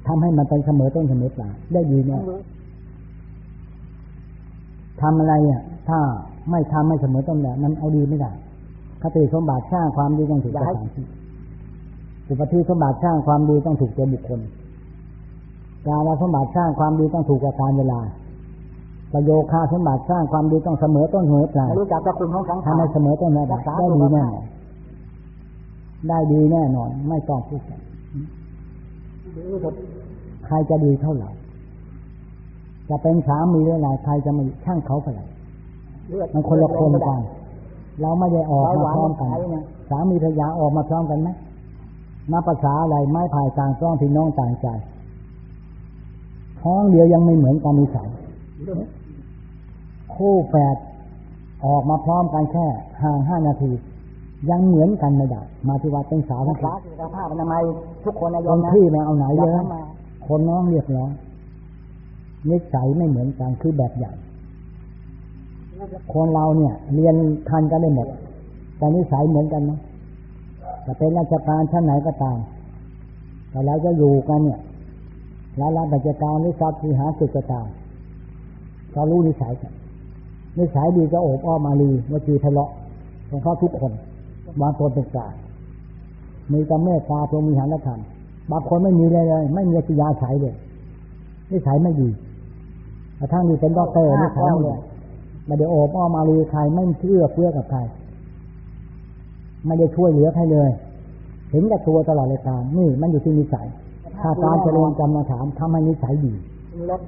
ทำให้มันเป็นเสมอต้นเสมอปลายได้ดีเนี่ยทำอะไรอะ ถ้าไม่ทำไม่เสมอต้นเนี่ยมันเอาดีไม่ได้คติสมบัติสร้างความดีต้องถูกสถานที่อุปธิสมบัติสร้างความดีต้องถูกตัวบุคคลการสมบัติสร้างความดีต้องถูกกับการเวลา ประโยคาสมบัติสร้างความดีต้องเสมอต้นเสมอปลายไม่รู้จักพระคุณของสังขารทำให้เสมอต้นได้ได้ได้ดีแน่นอนได้ดีแน่นอน ไม่ต้องพูดกันดีที่สุดใครจะดีเท่าไหร่จะเป็นสามีหรืออะไรใครจะไม่ช่างเขาเท่าไหร่เลือดมันคนละคนกันเราไม่ได้ออกมาพร้อมกันเราหวังใช้นะสามีภรรยาออกมาพร้อมกันไหมมาภาษาอะไรไม้พายต่างกล้องพี่น้องต่างใจท้องเดียวยังไม่เหมือนกันนิสัย คู่แฝดออกมาพร้อมกันแค่ห่างห้านาที ยังเหมือนกันไม่ได้มาที่วัดเป็นสาวรัทั้กงษาคู่สุขภาพอนามัยทุกคนนะโยคมนนะที่ไม่เอาไหนอเลยากมาคนน้องเรียบร้อยนิสัยไม่เหมือนกันคือแบบอย่างคนเราเนี่ย เรียนทันกันได้หมด แต่นิสัยเหมือนกันนะจะเป็นราชการชั้นไหนก็ตาม แต่เราจะอยู่กันเนี่ยแล้วรับราชการหรือทรัพย์ที่หาสุขก็ตามก็รู้นิสัยกัน นิสัยดีก็โอบอ้อมมาลีวจีไพเราะของเขาทุกคนวางตัวเป็นกลางมีแต่เมตตาพรหมีหันธรรมบางคนไม่มีเลยเลยไม่มีอัจฉริยะใสเลยนิสัยไม่ดีกระทั่งมีเป็นด็อกเตอร์นิสัยไม่ดีไม่ได้โอบอ้อมอารีใครไม่เชื่อเผื่อกับใครไม่ได้ช่วยเหลือใครเลย เห็นแก่ตัวตลอดเลยการนี่มันอยู่ที่นิสัยถ้าการเจริญกรรมฐานทำให้นิสัยดีมีรถ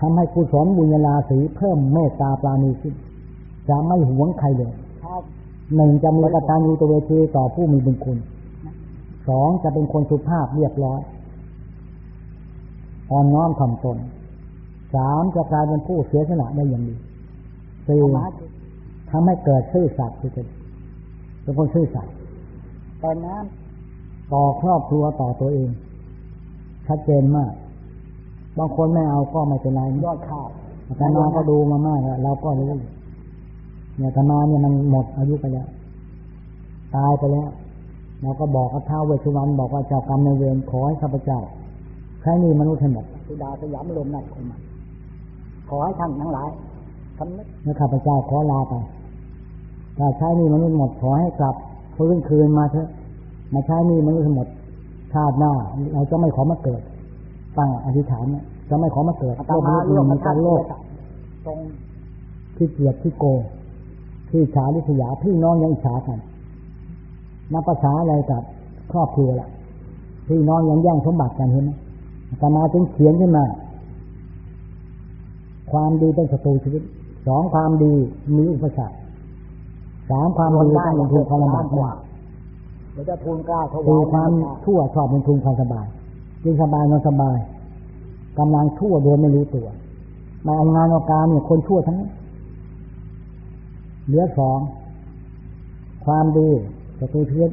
ทำให้กุศลบุญญาลาสีเพิ่มเมตตาปรานีขึ้นจะไม่หวงใครเลยถ้าหนึ่งจะมีกตัญญูตเวทีต่อผู้มีบุญคุณสองจะเป็นคนสุภาพเรียบร้อยอ่อนน้อมถ่อมตนสามจะกลายเป็นผู้เสียสละได้อย่างดีสี่หมาจิตทำให้เกิดซื่อสัตย์คือเป็นคนซื่อสัตย์แต่น้ต่อครอบครัวต่อตัวเองชัดเจนมาก บางคนไม่เอาก็ไม่เป็นไรำยอดข้าวอาตมาก็ดูมามากแล้วเราก็รู้เนี่ยอาตมาเนี่ยมันหมดอายุไปแล้วตายไปแล้วเราก็บอกกับท้าวเวสสุวรรณบอกว่าเจ้ากรรมในายเวรขอให้ข้าพเจ้าใช้หนี่มนุษย์ให้หมดสุดาสยามลมนัดคนมาขอให้ท่านทั้งหลายสำนึกแล้วข้าพเจ้าขอลาไปถ้าใช้หนี่มนุษย์หมดขอให้กลับฟื้นคืนมาเถอะมาใช้หนี่มนุษย์ให้หมดชาติหน้าเราจะไม่ขอมาเกิด ตั้งอธิษฐานเนี่ยจะไม่ขอมาเกิดอาโลตกมานี้ร่วมมีกับกาท่านรโลกตรงที่เกลียดที่โกงที่ฉาลิษยาพี่น้องยังอิจฉากันนับภาษาอะไรกับครอบครัวล่ะพี่น้องยังแย่งสมบัติกันเห็นไหมอาตมาจึงเขียนขึ้นมา ความดีเป็นศัตรูชีวิตสองความดีมีอุปสรรคสามความดีต้องลงทุนความลำบากมากเดี๋ยวจะทูลเกล้าถวาสี่ยความชั่วชอบลงทุนความสบาย กินสบายนอนสบายกำลังชั่วโดยไม่รู้ตัว มาเอางานเอาการเนี่ยคนชั่วทั้งนั้นเหลือสองความดีศัตรูชีวิต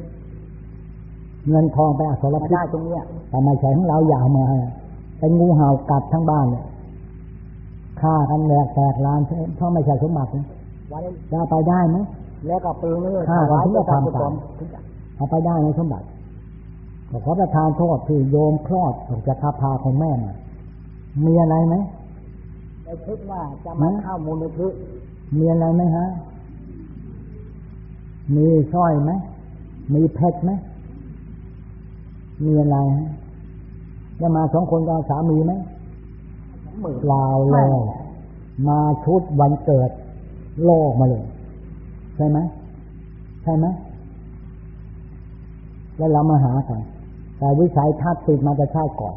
เงินทองไปอสรมาพิษได้ตรงเนี้ยแต่ไม่ใช่ของเราอย่าเอามาเป็นงูเห่ากัดทั้งบ้านเนี่ยฆ่ากันแหลกแตกลานเพราะไม่ใช่สมบัตินะไว้จะเอาไปได้ไหมแล้วก็ปีนี้ฆ่าถวายเพื่อความตายทุกอย่างเอาไปได้ไหมสมบัติก็ ขอประทานโทษที่โยมคลอดออกจากคาพาของแม่มามีอะไรไหมในคิดว่าจะมาเข้ามูลนิธิมีอะไรไหมฮะ มีสร้อยไหม มีเพชรไหม มีอะไรฮะ จะมาสองคนกับสามีไหมหมื่นเปล่าเลยมาชุดวันเกิดโลกมาเลย ใช่ไหม ใช่ไหม แล้วเรามาหากัน แต่วิสัยทัศน์ติดมาจะชาติก่อน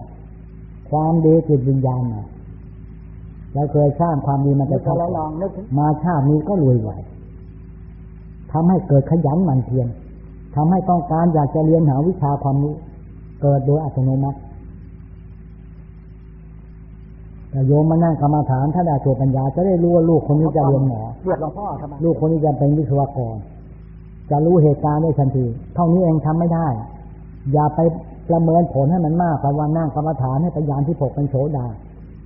ความดีติดวิญญาณมาเราเคยสร้างความดีมาจะชาติแล้วลก่ออนงนึกถึงมาชาตินี้ก็รวยไหวทำให้เกิดขยันหมั่นเพียรทำให้ต้องการอยากจะเรียนหาวิชาความรู้เกิดโดยอัตโนมัติแต่โยมมานั่งกรรมาฐานถ้าได้ตัวปัญญาจะได้รู้ว่าลูกคนนี้จะเรียนหมอเรียกหลวงพ่อทำไมลูกคนนี้จะเป็นวิศวกร จะรู้เหตุการณ์ได้ทันที เท่านี้เองทำไม่ได้ อย่าไป ประเมินผลให้มันมากเพราว่านั่งกรรมฐานให้ปัญญาที่ผกเป็นโสดา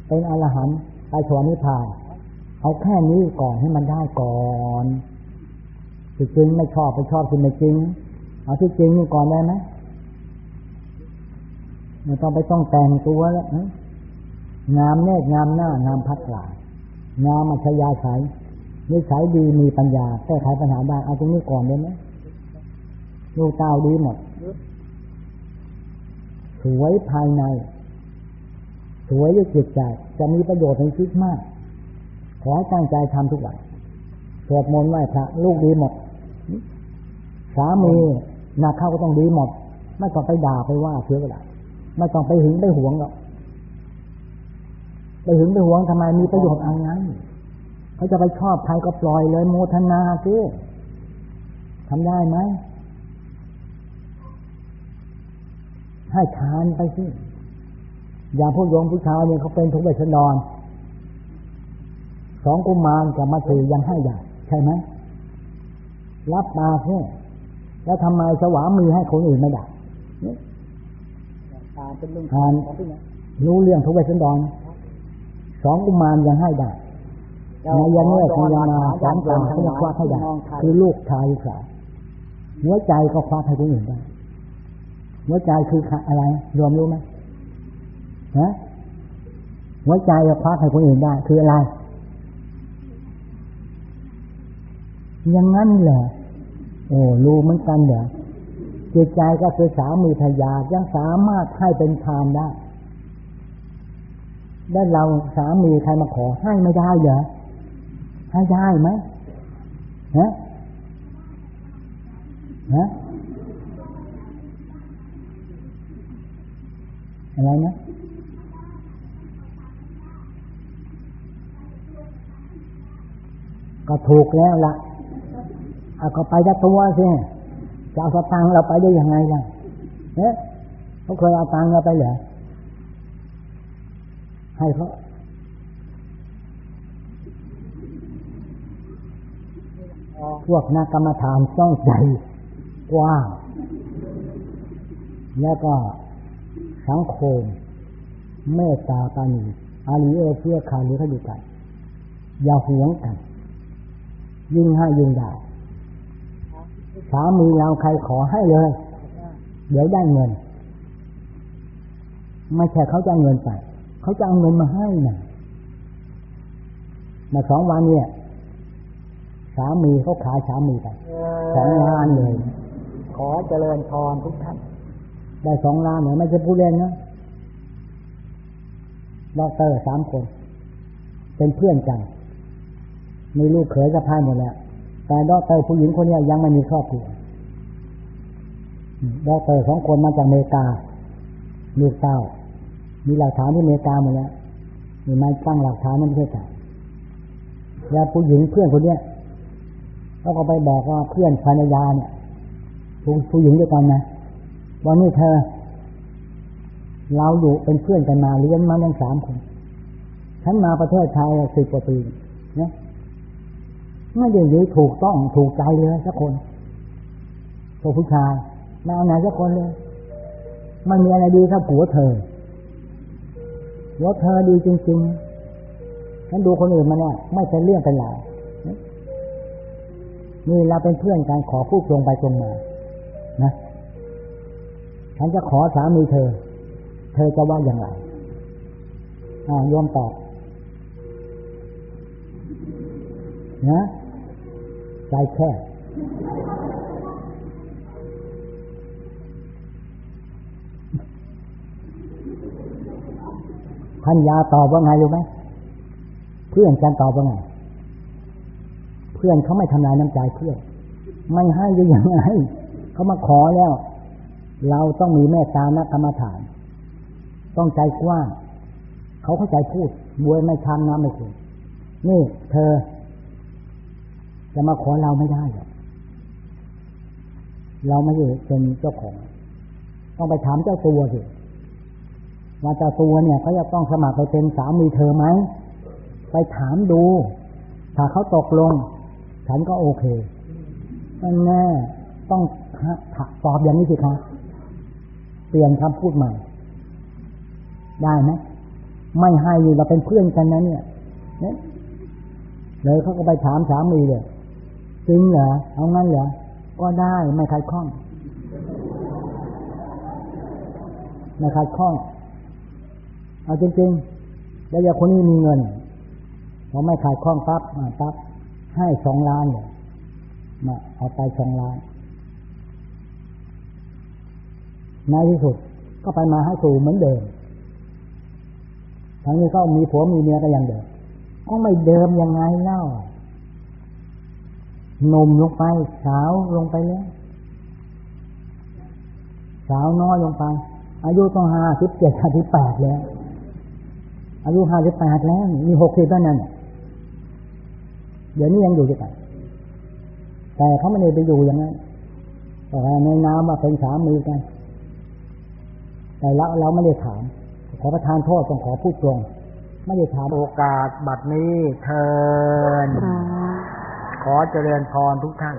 เป็นอรหันต์ไปสวนิพพาน เอาแค่นี้ก่อนให้มันได้ก่อนที่จริงไม่ชอบไปชอบที่ไม่จริง เอาที่จริงนี่ก่อนได้ไหมไม่ต้องไปต้องแต่งตัวแล้วนะงามเนตรงามหน้า งามพัดหลางามอัจฉริยะใสนิสัยดีมีปัญญาแก้ไขปัญหาได้เอาตรงนี้ก่อนได้ไหมลูกเต้าดีหมด สวยภายใน สวยด้วยจิตใจจะมีประโยชน์ในชีวิตมาก ขอให้ตั้งใจทำทุกวันสวดมนต์ไหว้พระลูกดีหมด สามีนาเข้าก็ต้องดีหมด ไม่ต้องไปด่าไปว่าเสียเวลาไม่ต้องไปหึงไปหวงหรอกไปหึงไปหวงทำไมมีประโยชน์อันนั้นเขาจะไปชอบใครก็ปล่อยเลยโมทนาซิทำได้ไหม ให้ทานไปสิอย่างพวกโยมผู้ชายเนี่ยเขาเป็นทุกเวชนอนสองกุมารกับมาสี่ยังให้ได้ใช่ไหมรับมาเพื่แล้วทำไมสวามีให้คนอื่นไม่ได้ตาเป็นลุงทานของพี่เนี่ยรู้เรื่องทุกเวชนอนสองกุมารยังให้ได้นายยังเลิกนายาสามตาเขาจะควักให้ได้คือลูกชายสาวหัวใจก็ควักให้คนอื่นได้ หัวใจคืออะไรรวมรู้ไหมฮะหัวใจจะควักให้คนอื่นได้ คืออะไรย่างนั้นเหรอโอ้รู้เหมือนกันเหรอจิตใจก็คือสามีภรรยายังสามารถให้เป็นทานได้ได้เราสามีใครมาขอให้ไม่ได้เหรอให้ได้ไหมฮะฮะ อะไรนะก็ถูกแล้วละเอาก็ไปได้ตัวสิจะเอาสตังค์เราไปได้ยังไงล่ะเอ๊ะเขาเคยเอาตังค์เราไปเหรอให้เขาพวกนักกรรมฐานต้องใจกว้างแล้วก็ สังโคมเมตตาปานีอาลีเอเพื่อคาหรือเขาดูกันอย่าหวงกัน ยิ่งให้ยิ่งได้สามีเราใครขอให้เลย เดี๋ยวได้เงิน ไม่ใช่เขาจะเอาเงินไปเขาจะเอาเงินมาให้นะมาสองวันเนี่ย สามีเขาขายสามีไปสองล้านเลย ขอเจริญพรทุกท่าน ได้สองล้านเนี่ยไม่ใช่พูดเล่นนะด็อกเตอร์สามคน เป็นเพื่อนกัน มีลูกเขยสะใภ้หมดแล้ว แต่ด็อกเตอร์ผู้หญิงคนนี้ยังไม่มีครอบครัวอืมด็อกเตอร์สองคนมาจากอเมริกา ลูกเต้า มีหลักฐานที่อเมริกาหมดแล้วมีมาตั้งหลักฐานในประเทศไทยแล้วผู้หญิงเพื่อนคนเนี้ยเขาก็ไปบอกว่าเพื่อนภรรยาเนี่ยผู้ผู้หญิงด้วยกันนะ วันนี้เธอ เราอยู่เป็นเพื่อนกันมาเรียนมาทั้งสามคน ฉันมาประเทศไทยสิบกว่าปีนะไม่ได้ยืถูกต้องถูกใจเลยสักคนตัวผู้ชายไม่เอาไหนสักคนเลยไม่มีอะไรดีเท่าผัวเธอผัวเธอดีจริงๆฉันดูคนอื่นมาเนี่ยไม่เป็นเรื่องเป็นราวนี่เราเป็นเพื่อนกันขอพูดตรงไปตรงมา นะ ฉันจะขอสามีเธอ เธอจะว่าอย่างไรอ่ายอมตอบนะใจแค่ท่านยาตอบว่าไงรู้ไหมเพื่อนฉันตอบว่าไง เพื่อนเขาไม่ทำลายน้ำใจเพื่อน ไม่ให้ได้ยังไงเขามาขอแล้ว เราต้องมีแม่ตานักกรรมฐาน ต้องใจกว้าง เขาเข้าใจพูดบวยไม่ทำน้ำไม่ถึงนี่เธอ จะมาขอเราไม่ได้หรอกเราไม่ใช่เป็นเจ้าของ ต้องไปถามเจ้าตัวสิว่าเจ้าตัวเนี่ยเขาจะต้องสมัครไปเป็นสามีเธอไหมไปถามดู ถ้าเขาตกลง ฉันก็โอเคแน่ต้องตอบอย่างนี้สิคะ เปลี่ยนคำพูดใหม่ ได้ไหมไม่ให้เราเป็นเพื่อนกันนะเนี่ยเนี่ยเลยเขาก็ไปถามสามีเลยจริงเหรอเอางั้นเหรอก็ได้ไม่ขัดข้องไม่ขัดข้องเอาจริงๆแล้วอย่าคนนี้มีเงินพอไม่ขายข้องปั๊บมาปั๊บให้สองล้านเลยมาเอาไปสองล้าน ในที่สุดก็ไปมาให้สู่เหมือนเดิมทั้งนี้ก็มีผัวมีเมียก็ยังเดิมก็ไม่เดิมยังไงเล่าหนุ่มลงไปสาวลงไปแล้วสาวน้อยลงไป อายุต้องห้าสิบเจ็ดห้าสิบแปดแล้ว อายุห้าสิบแปดแล้ว มีหกสิบแล้วนั่นเดี๋ยวนี้ยังอยู่ด้วยกันแต่เขาไม่ได้ไปอยู่อย่างนั้นแต่ในนามว่าเป็นสามีกัน แต่เราเราไม่ได้ถาม ขอประทานโทษต้องขอพูดตรง ไม่ได้ถามโอกาสบัดนี้เทินขอเจริญพรทุกท่าน